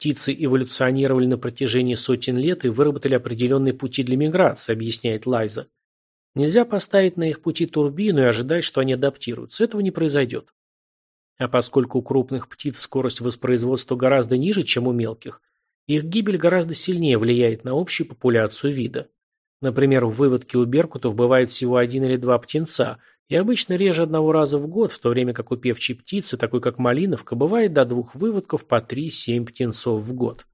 Птицы эволюционировали на протяжении сотен лет и выработали определенные пути для миграции, объясняет Лайза. Нельзя поставить на их пути турбину и ожидать, что они адаптируются. Этого не произойдет. А поскольку у крупных птиц скорость воспроизводства гораздо ниже, чем у мелких, их гибель гораздо сильнее влияет на общую популяцию вида. Например, в выводке у беркутов бывает всего один или два птенца, и обычно реже одного раза в год, в то время как у певчей птицы, такой как малиновка, бывает до двух выводков по 3-7 птенцов в год.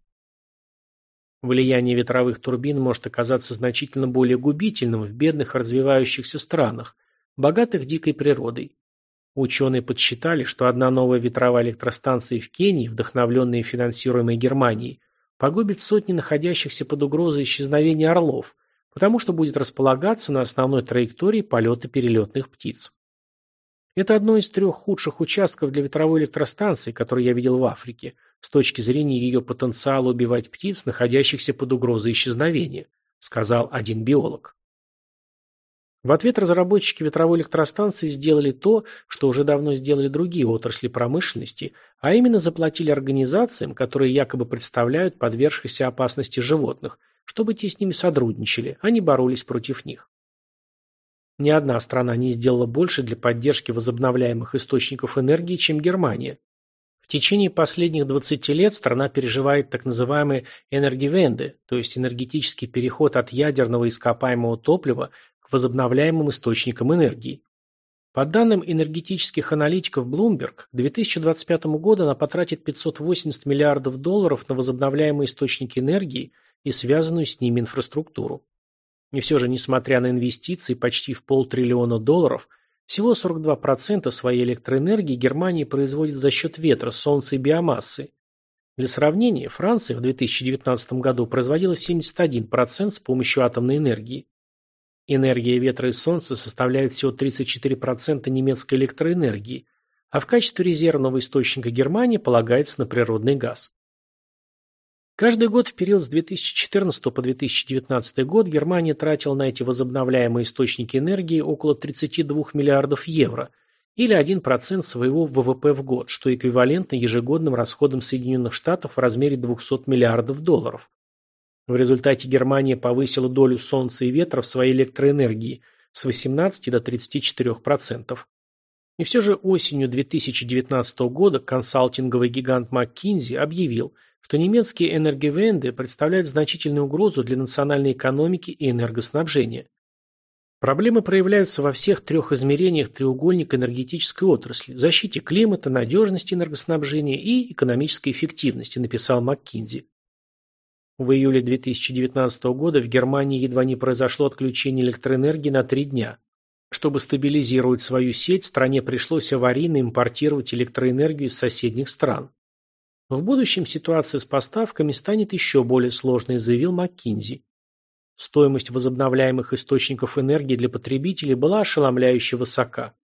Влияние ветровых турбин может оказаться значительно более губительным в бедных развивающихся странах, богатых дикой природой. Ученые подсчитали, что одна новая ветровая электростанция в Кении, вдохновленная и финансируемая Германией, погубит сотни находящихся под угрозой исчезновения орлов, потому что будет располагаться на основной траектории полета перелетных птиц. Это одно из трех худших участков для ветровой электростанции, которые я видел в Африке, с точки зрения ее потенциала убивать птиц, находящихся под угрозой исчезновения, сказал один биолог. В ответ разработчики ветровой электростанции сделали то, что уже давно сделали другие отрасли промышленности, а именно заплатили организациям, которые якобы представляют подвергшихся опасности животных, чтобы те с ними сотрудничали, а не боролись против них. Ни одна страна не сделала больше для поддержки возобновляемых источников энергии, чем Германия. В течение последних 20 лет страна переживает так называемые энергивенды, то есть энергетический переход от ядерного ископаемого топлива к возобновляемым источникам энергии. По данным энергетических аналитиков Bloomberg, к 2025 году она потратит 580 миллиардов долларов на возобновляемые источники энергии и связанную с ними инфраструктуру. И все же, несмотря на инвестиции почти в полтриллиона долларов, всего 42% своей электроэнергии Германия производит за счет ветра, солнца и биомассы. Для сравнения, Франция в 2019 году производила 71% с помощью атомной энергии. Энергия ветра и солнца составляет всего 34% немецкой электроэнергии, а в качестве резервного источника Германии полагается на природный газ. Каждый год в период с 2014 по 2019 год Германия тратила на эти возобновляемые источники энергии около 32 миллиардов евро или 1% своего ВВП в год, что эквивалентно ежегодным расходам Соединенных Штатов в размере 200 миллиардов долларов. В результате Германия повысила долю солнца и ветра в своей электроэнергии с 18 до 34%. И все же осенью 2019 года консалтинговый гигант McKinsey объявил, что немецкие энергивенды представляют значительную угрозу для национальной экономики и энергоснабжения. Проблемы проявляются во всех трех измерениях треугольника энергетической отрасли – защите климата, надежности энергоснабжения и экономической эффективности, написал МакКинзи. В июле 2019 года в Германии едва не произошло отключение электроэнергии на три дня. Чтобы стабилизировать свою сеть, стране пришлось аварийно импортировать электроэнергию из соседних стран. В будущем ситуация с поставками станет еще более сложной, заявил МакКинзи. Стоимость возобновляемых источников энергии для потребителей была ошеломляюще высока.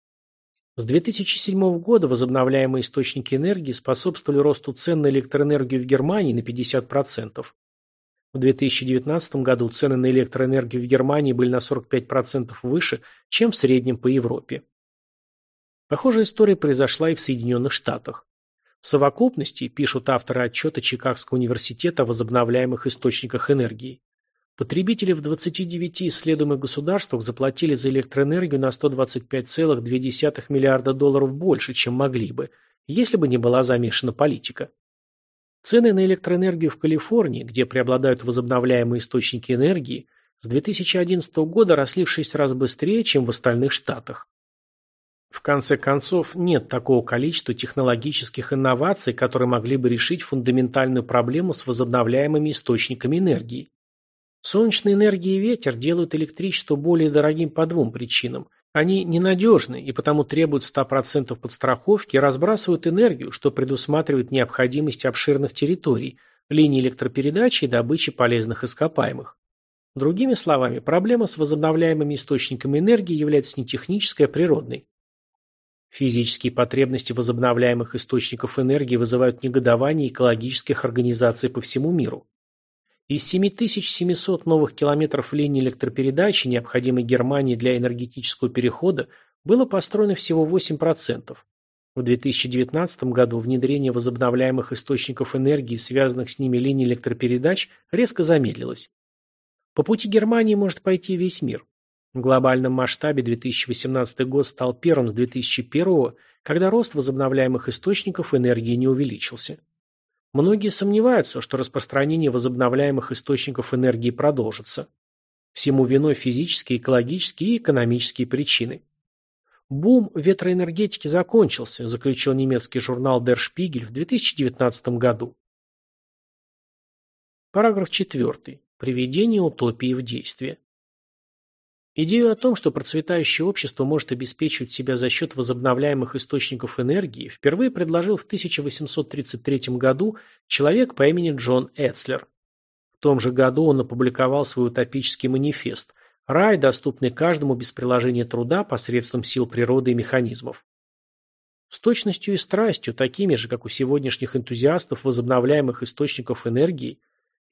С 2007 года возобновляемые источники энергии способствовали росту цен на электроэнергию в Германии на 50%. В 2019 году цены на электроэнергию в Германии были на 45% выше, чем в среднем по Европе. Похожая история произошла и в Соединенных Штатах. В совокупности, пишут авторы отчета Чикагского университета о возобновляемых источниках энергии, потребители в 29 исследуемых государствах заплатили за электроэнергию на 125,2 миллиарда долларов больше, чем могли бы, если бы не была замешана политика. Цены на электроэнергию в Калифорнии, где преобладают возобновляемые источники энергии, с 2011 года росли в 6 раз быстрее, чем в остальных штатах. В конце концов, нет такого количества технологических инноваций, которые могли бы решить фундаментальную проблему с возобновляемыми источниками энергии. Солнечная энергия и ветер делают электричество более дорогим по двум причинам – они ненадежны и потому требуют 100% подстраховки и разбрасывают энергию, что предусматривает необходимость обширных территорий, линий электропередачи и добычи полезных ископаемых. Другими словами, проблема с возобновляемыми источниками энергии является не технической, а природной. Физические потребности возобновляемых источников энергии вызывают негодование экологических организаций по всему миру. Из 7700 новых километров линий электропередачи, необходимой Германии для энергетического перехода, было построено всего 8%. В 2019 году внедрение возобновляемых источников энергии, связанных с ними линий электропередач, резко замедлилось. По пути Германии может пойти весь мир. В глобальном масштабе 2018 год стал первым с 2001, когда рост возобновляемых источников энергии не увеличился. Многие сомневаются, что распространение возобновляемых источников энергии продолжится. Всему виной физические, экологические и экономические причины. Бум ветроэнергетики закончился, заключил немецкий журнал Der Spiegel в 2019 году. Параграф 4. Приведение утопии в действие. Идею о том, что процветающее общество может обеспечивать себя за счет возобновляемых источников энергии, впервые предложил в 1833 году человек по имени Джон Эцлер. В том же году он опубликовал свой утопический манифест «Рай, доступный каждому без приложения труда посредством сил природы и механизмов». С точностью и страстью, такими же, как у сегодняшних энтузиастов возобновляемых источников энергии,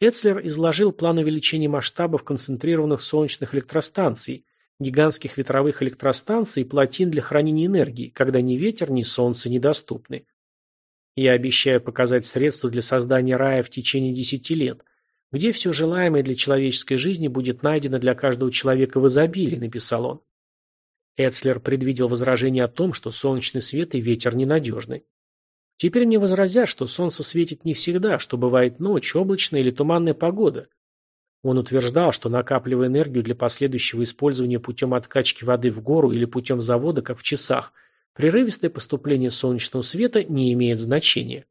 Эцлер изложил план увеличения масштабов концентрированных солнечных электростанций, гигантских ветровых электростанций и плотин для хранения энергии, когда ни ветер, ни солнце недоступны. Я обещаю показать средства для создания рая в течение десяти лет, где все желаемое для человеческой жизни будет найдено для каждого человека в изобилии, написал он. Эцлер предвидел возражение о том, что солнечный свет и ветер ненадежны. Теперь мне возразят, что солнце светит не всегда, что бывает ночь, облачная или туманная погода. Он утверждал, что накапливая энергию для последующего использования путем откачки воды в гору или путем завода, как в часах, прерывистое поступление солнечного света не имеет значения.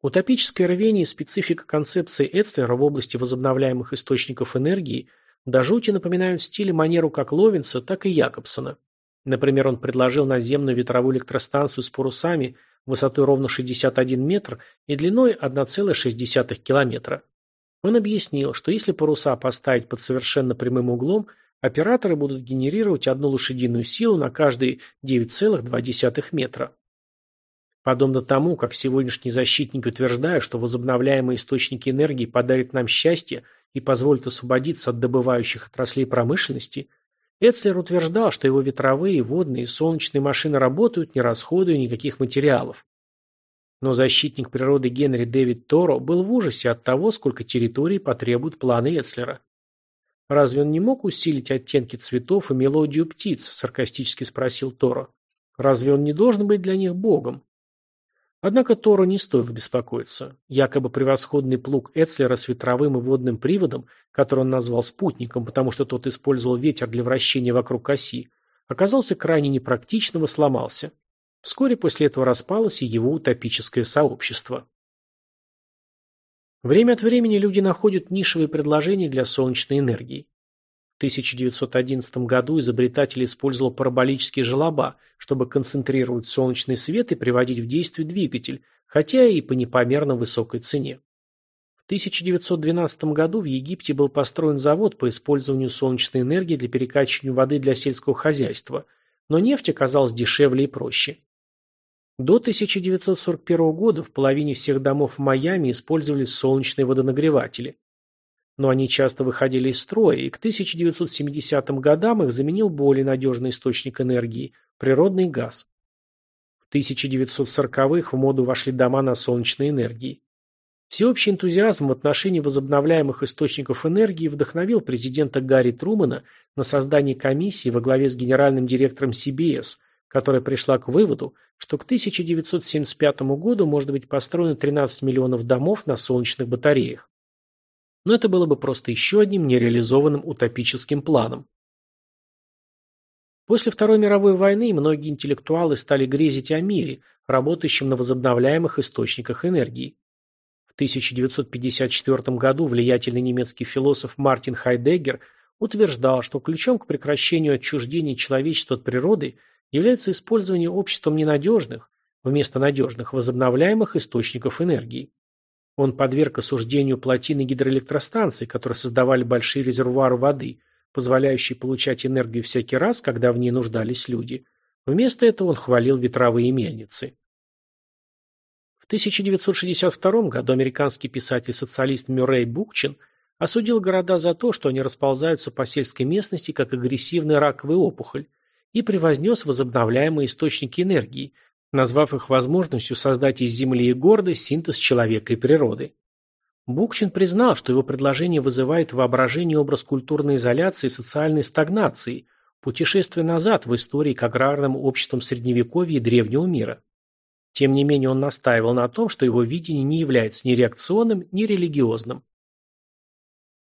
Утопическое рвение и специфика концепции Эцлера в области возобновляемых источников энергии до жути напоминают стиль и манеру как Ловинса, так и Якобсона. Например, он предложил наземную ветровую электростанцию с парусами высотой ровно 61 метр и длиной 1,6 километра. Он объяснил, что если паруса поставить под совершенно прямым углом, операторы будут генерировать одну лошадиную силу на каждые 9,2 метра. Подобно тому, как сегодняшние защитники утверждают, что возобновляемые источники энергии подарят нам счастье и позволят освободиться от добывающих отраслей промышленности – Эцлер утверждал, что его ветровые, водные и солнечные машины работают, не расходуя никаких материалов. Но защитник природы Генри Дэвид Торо был в ужасе от того, сколько территорий потребуют планы Эцлера. «Разве он не мог усилить оттенки цветов и мелодию птиц?» – саркастически спросил Торо. «Разве он не должен быть для них богом?» Однако Тору не стоило беспокоиться. Якобы превосходный плуг Эцлера с ветровым и водным приводом, который он назвал спутником, потому что тот использовал ветер для вращения вокруг оси, оказался крайне непрактичным и сломался. Вскоре после этого распалось и его утопическое сообщество. Время от времени люди находят нишевые предложения для солнечной энергии. 1911 году изобретатель использовал параболические желоба, чтобы концентрировать солнечный свет и приводить в действие двигатель, хотя и по непомерно высокой цене. В 1912 году в Египте был построен завод по использованию солнечной энергии для перекачивания воды для сельского хозяйства, но нефть оказалась дешевле и проще. До 1941 года в половине всех домов в Майами использовались солнечные водонагреватели но они часто выходили из строя, и к 1970 годам их заменил более надежный источник энергии – природный газ. В 1940-х в моду вошли дома на солнечной энергии. Всеобщий энтузиазм в отношении возобновляемых источников энергии вдохновил президента Гарри Трумана на создание комиссии во главе с генеральным директором CBS, которая пришла к выводу, что к 1975 году может быть построено 13 миллионов домов на солнечных батареях но это было бы просто еще одним нереализованным утопическим планом. После Второй мировой войны многие интеллектуалы стали грезить о мире, работающем на возобновляемых источниках энергии. В 1954 году влиятельный немецкий философ Мартин Хайдеггер утверждал, что ключом к прекращению отчуждения человечества от природы является использование обществом ненадежных, вместо надежных, возобновляемых источников энергии. Он подверг осуждению плотины гидроэлектростанций, которые создавали большие резервуары воды, позволяющие получать энергию всякий раз, когда в ней нуждались люди. Вместо этого он хвалил ветровые мельницы. В 1962 году американский писатель-социалист Мюррей Букчин осудил города за то, что они расползаются по сельской местности как агрессивная раковая опухоль, и превознес возобновляемые источники энергии, назвав их возможностью создать из земли и города синтез человека и природы. Букчин признал, что его предложение вызывает воображение образ культурной изоляции и социальной стагнации, путешествия назад в истории к аграрным обществам Средневековья и Древнего мира. Тем не менее он настаивал на том, что его видение не является ни реакционным, ни религиозным.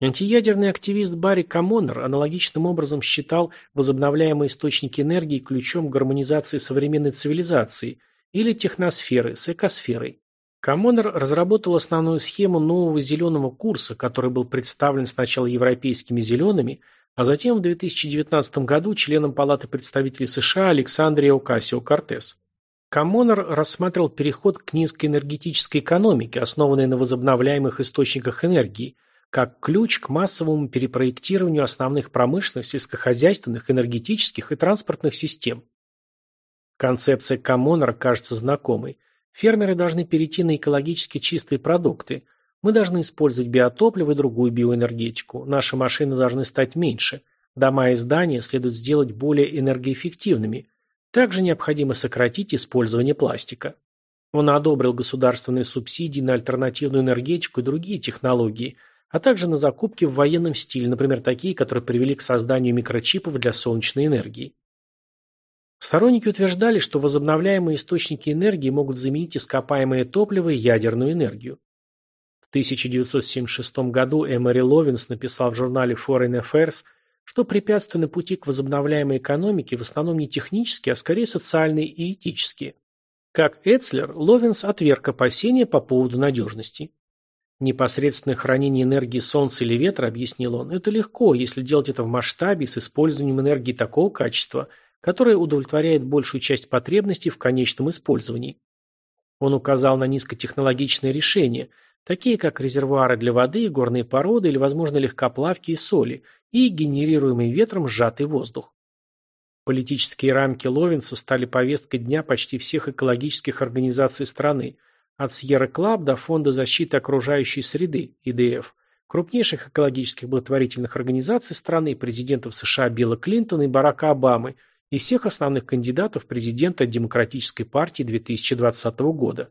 Антиядерный активист Барри Камонер аналогичным образом считал возобновляемые источники энергии ключом к гармонизации современной цивилизации или техносферы с экосферой. Коммонер разработал основную схему нового зеленого курса, который был представлен сначала европейскими зелеными, а затем в 2019 году членом Палаты представителей США Александре Окасио-Кортес. Коммонер рассматривал переход к низкоэнергетической экономике, основанной на возобновляемых источниках энергии, как ключ к массовому перепроектированию основных промышленных, сельскохозяйственных, энергетических и транспортных систем. Концепция Коммонера кажется знакомой. Фермеры должны перейти на экологически чистые продукты. Мы должны использовать биотопливо и другую биоэнергетику. Наши машины должны стать меньше. Дома и здания следует сделать более энергоэффективными. Также необходимо сократить использование пластика. Он одобрил государственные субсидии на альтернативную энергетику и другие технологии, а также на закупки в военном стиле, например, такие, которые привели к созданию микрочипов для солнечной энергии. Сторонники утверждали, что возобновляемые источники энергии могут заменить ископаемое топливо и ядерную энергию. В 1976 году Эмори Ловинс написал в журнале Foreign Affairs, что препятствия на пути к возобновляемой экономике в основном не технические, а скорее социальные и этические. Как Эцлер, Ловинс отверг опасения по поводу надежности. Непосредственное хранение энергии солнца или ветра, объяснил он, это легко, если делать это в масштабе с использованием энергии такого качества – которая удовлетворяет большую часть потребностей в конечном использовании. Он указал на низкотехнологичные решения, такие как резервуары для воды, горные породы или, возможно, легкоплавки и соли, и генерируемый ветром сжатый воздух. Политические рамки Ловинса стали повесткой дня почти всех экологических организаций страны, от Club до Фонда защиты окружающей среды, ИДФ, крупнейших экологических благотворительных организаций страны, президентов США Билла Клинтона и Барака Обамы – и всех основных кандидатов президента Демократической партии 2020 года.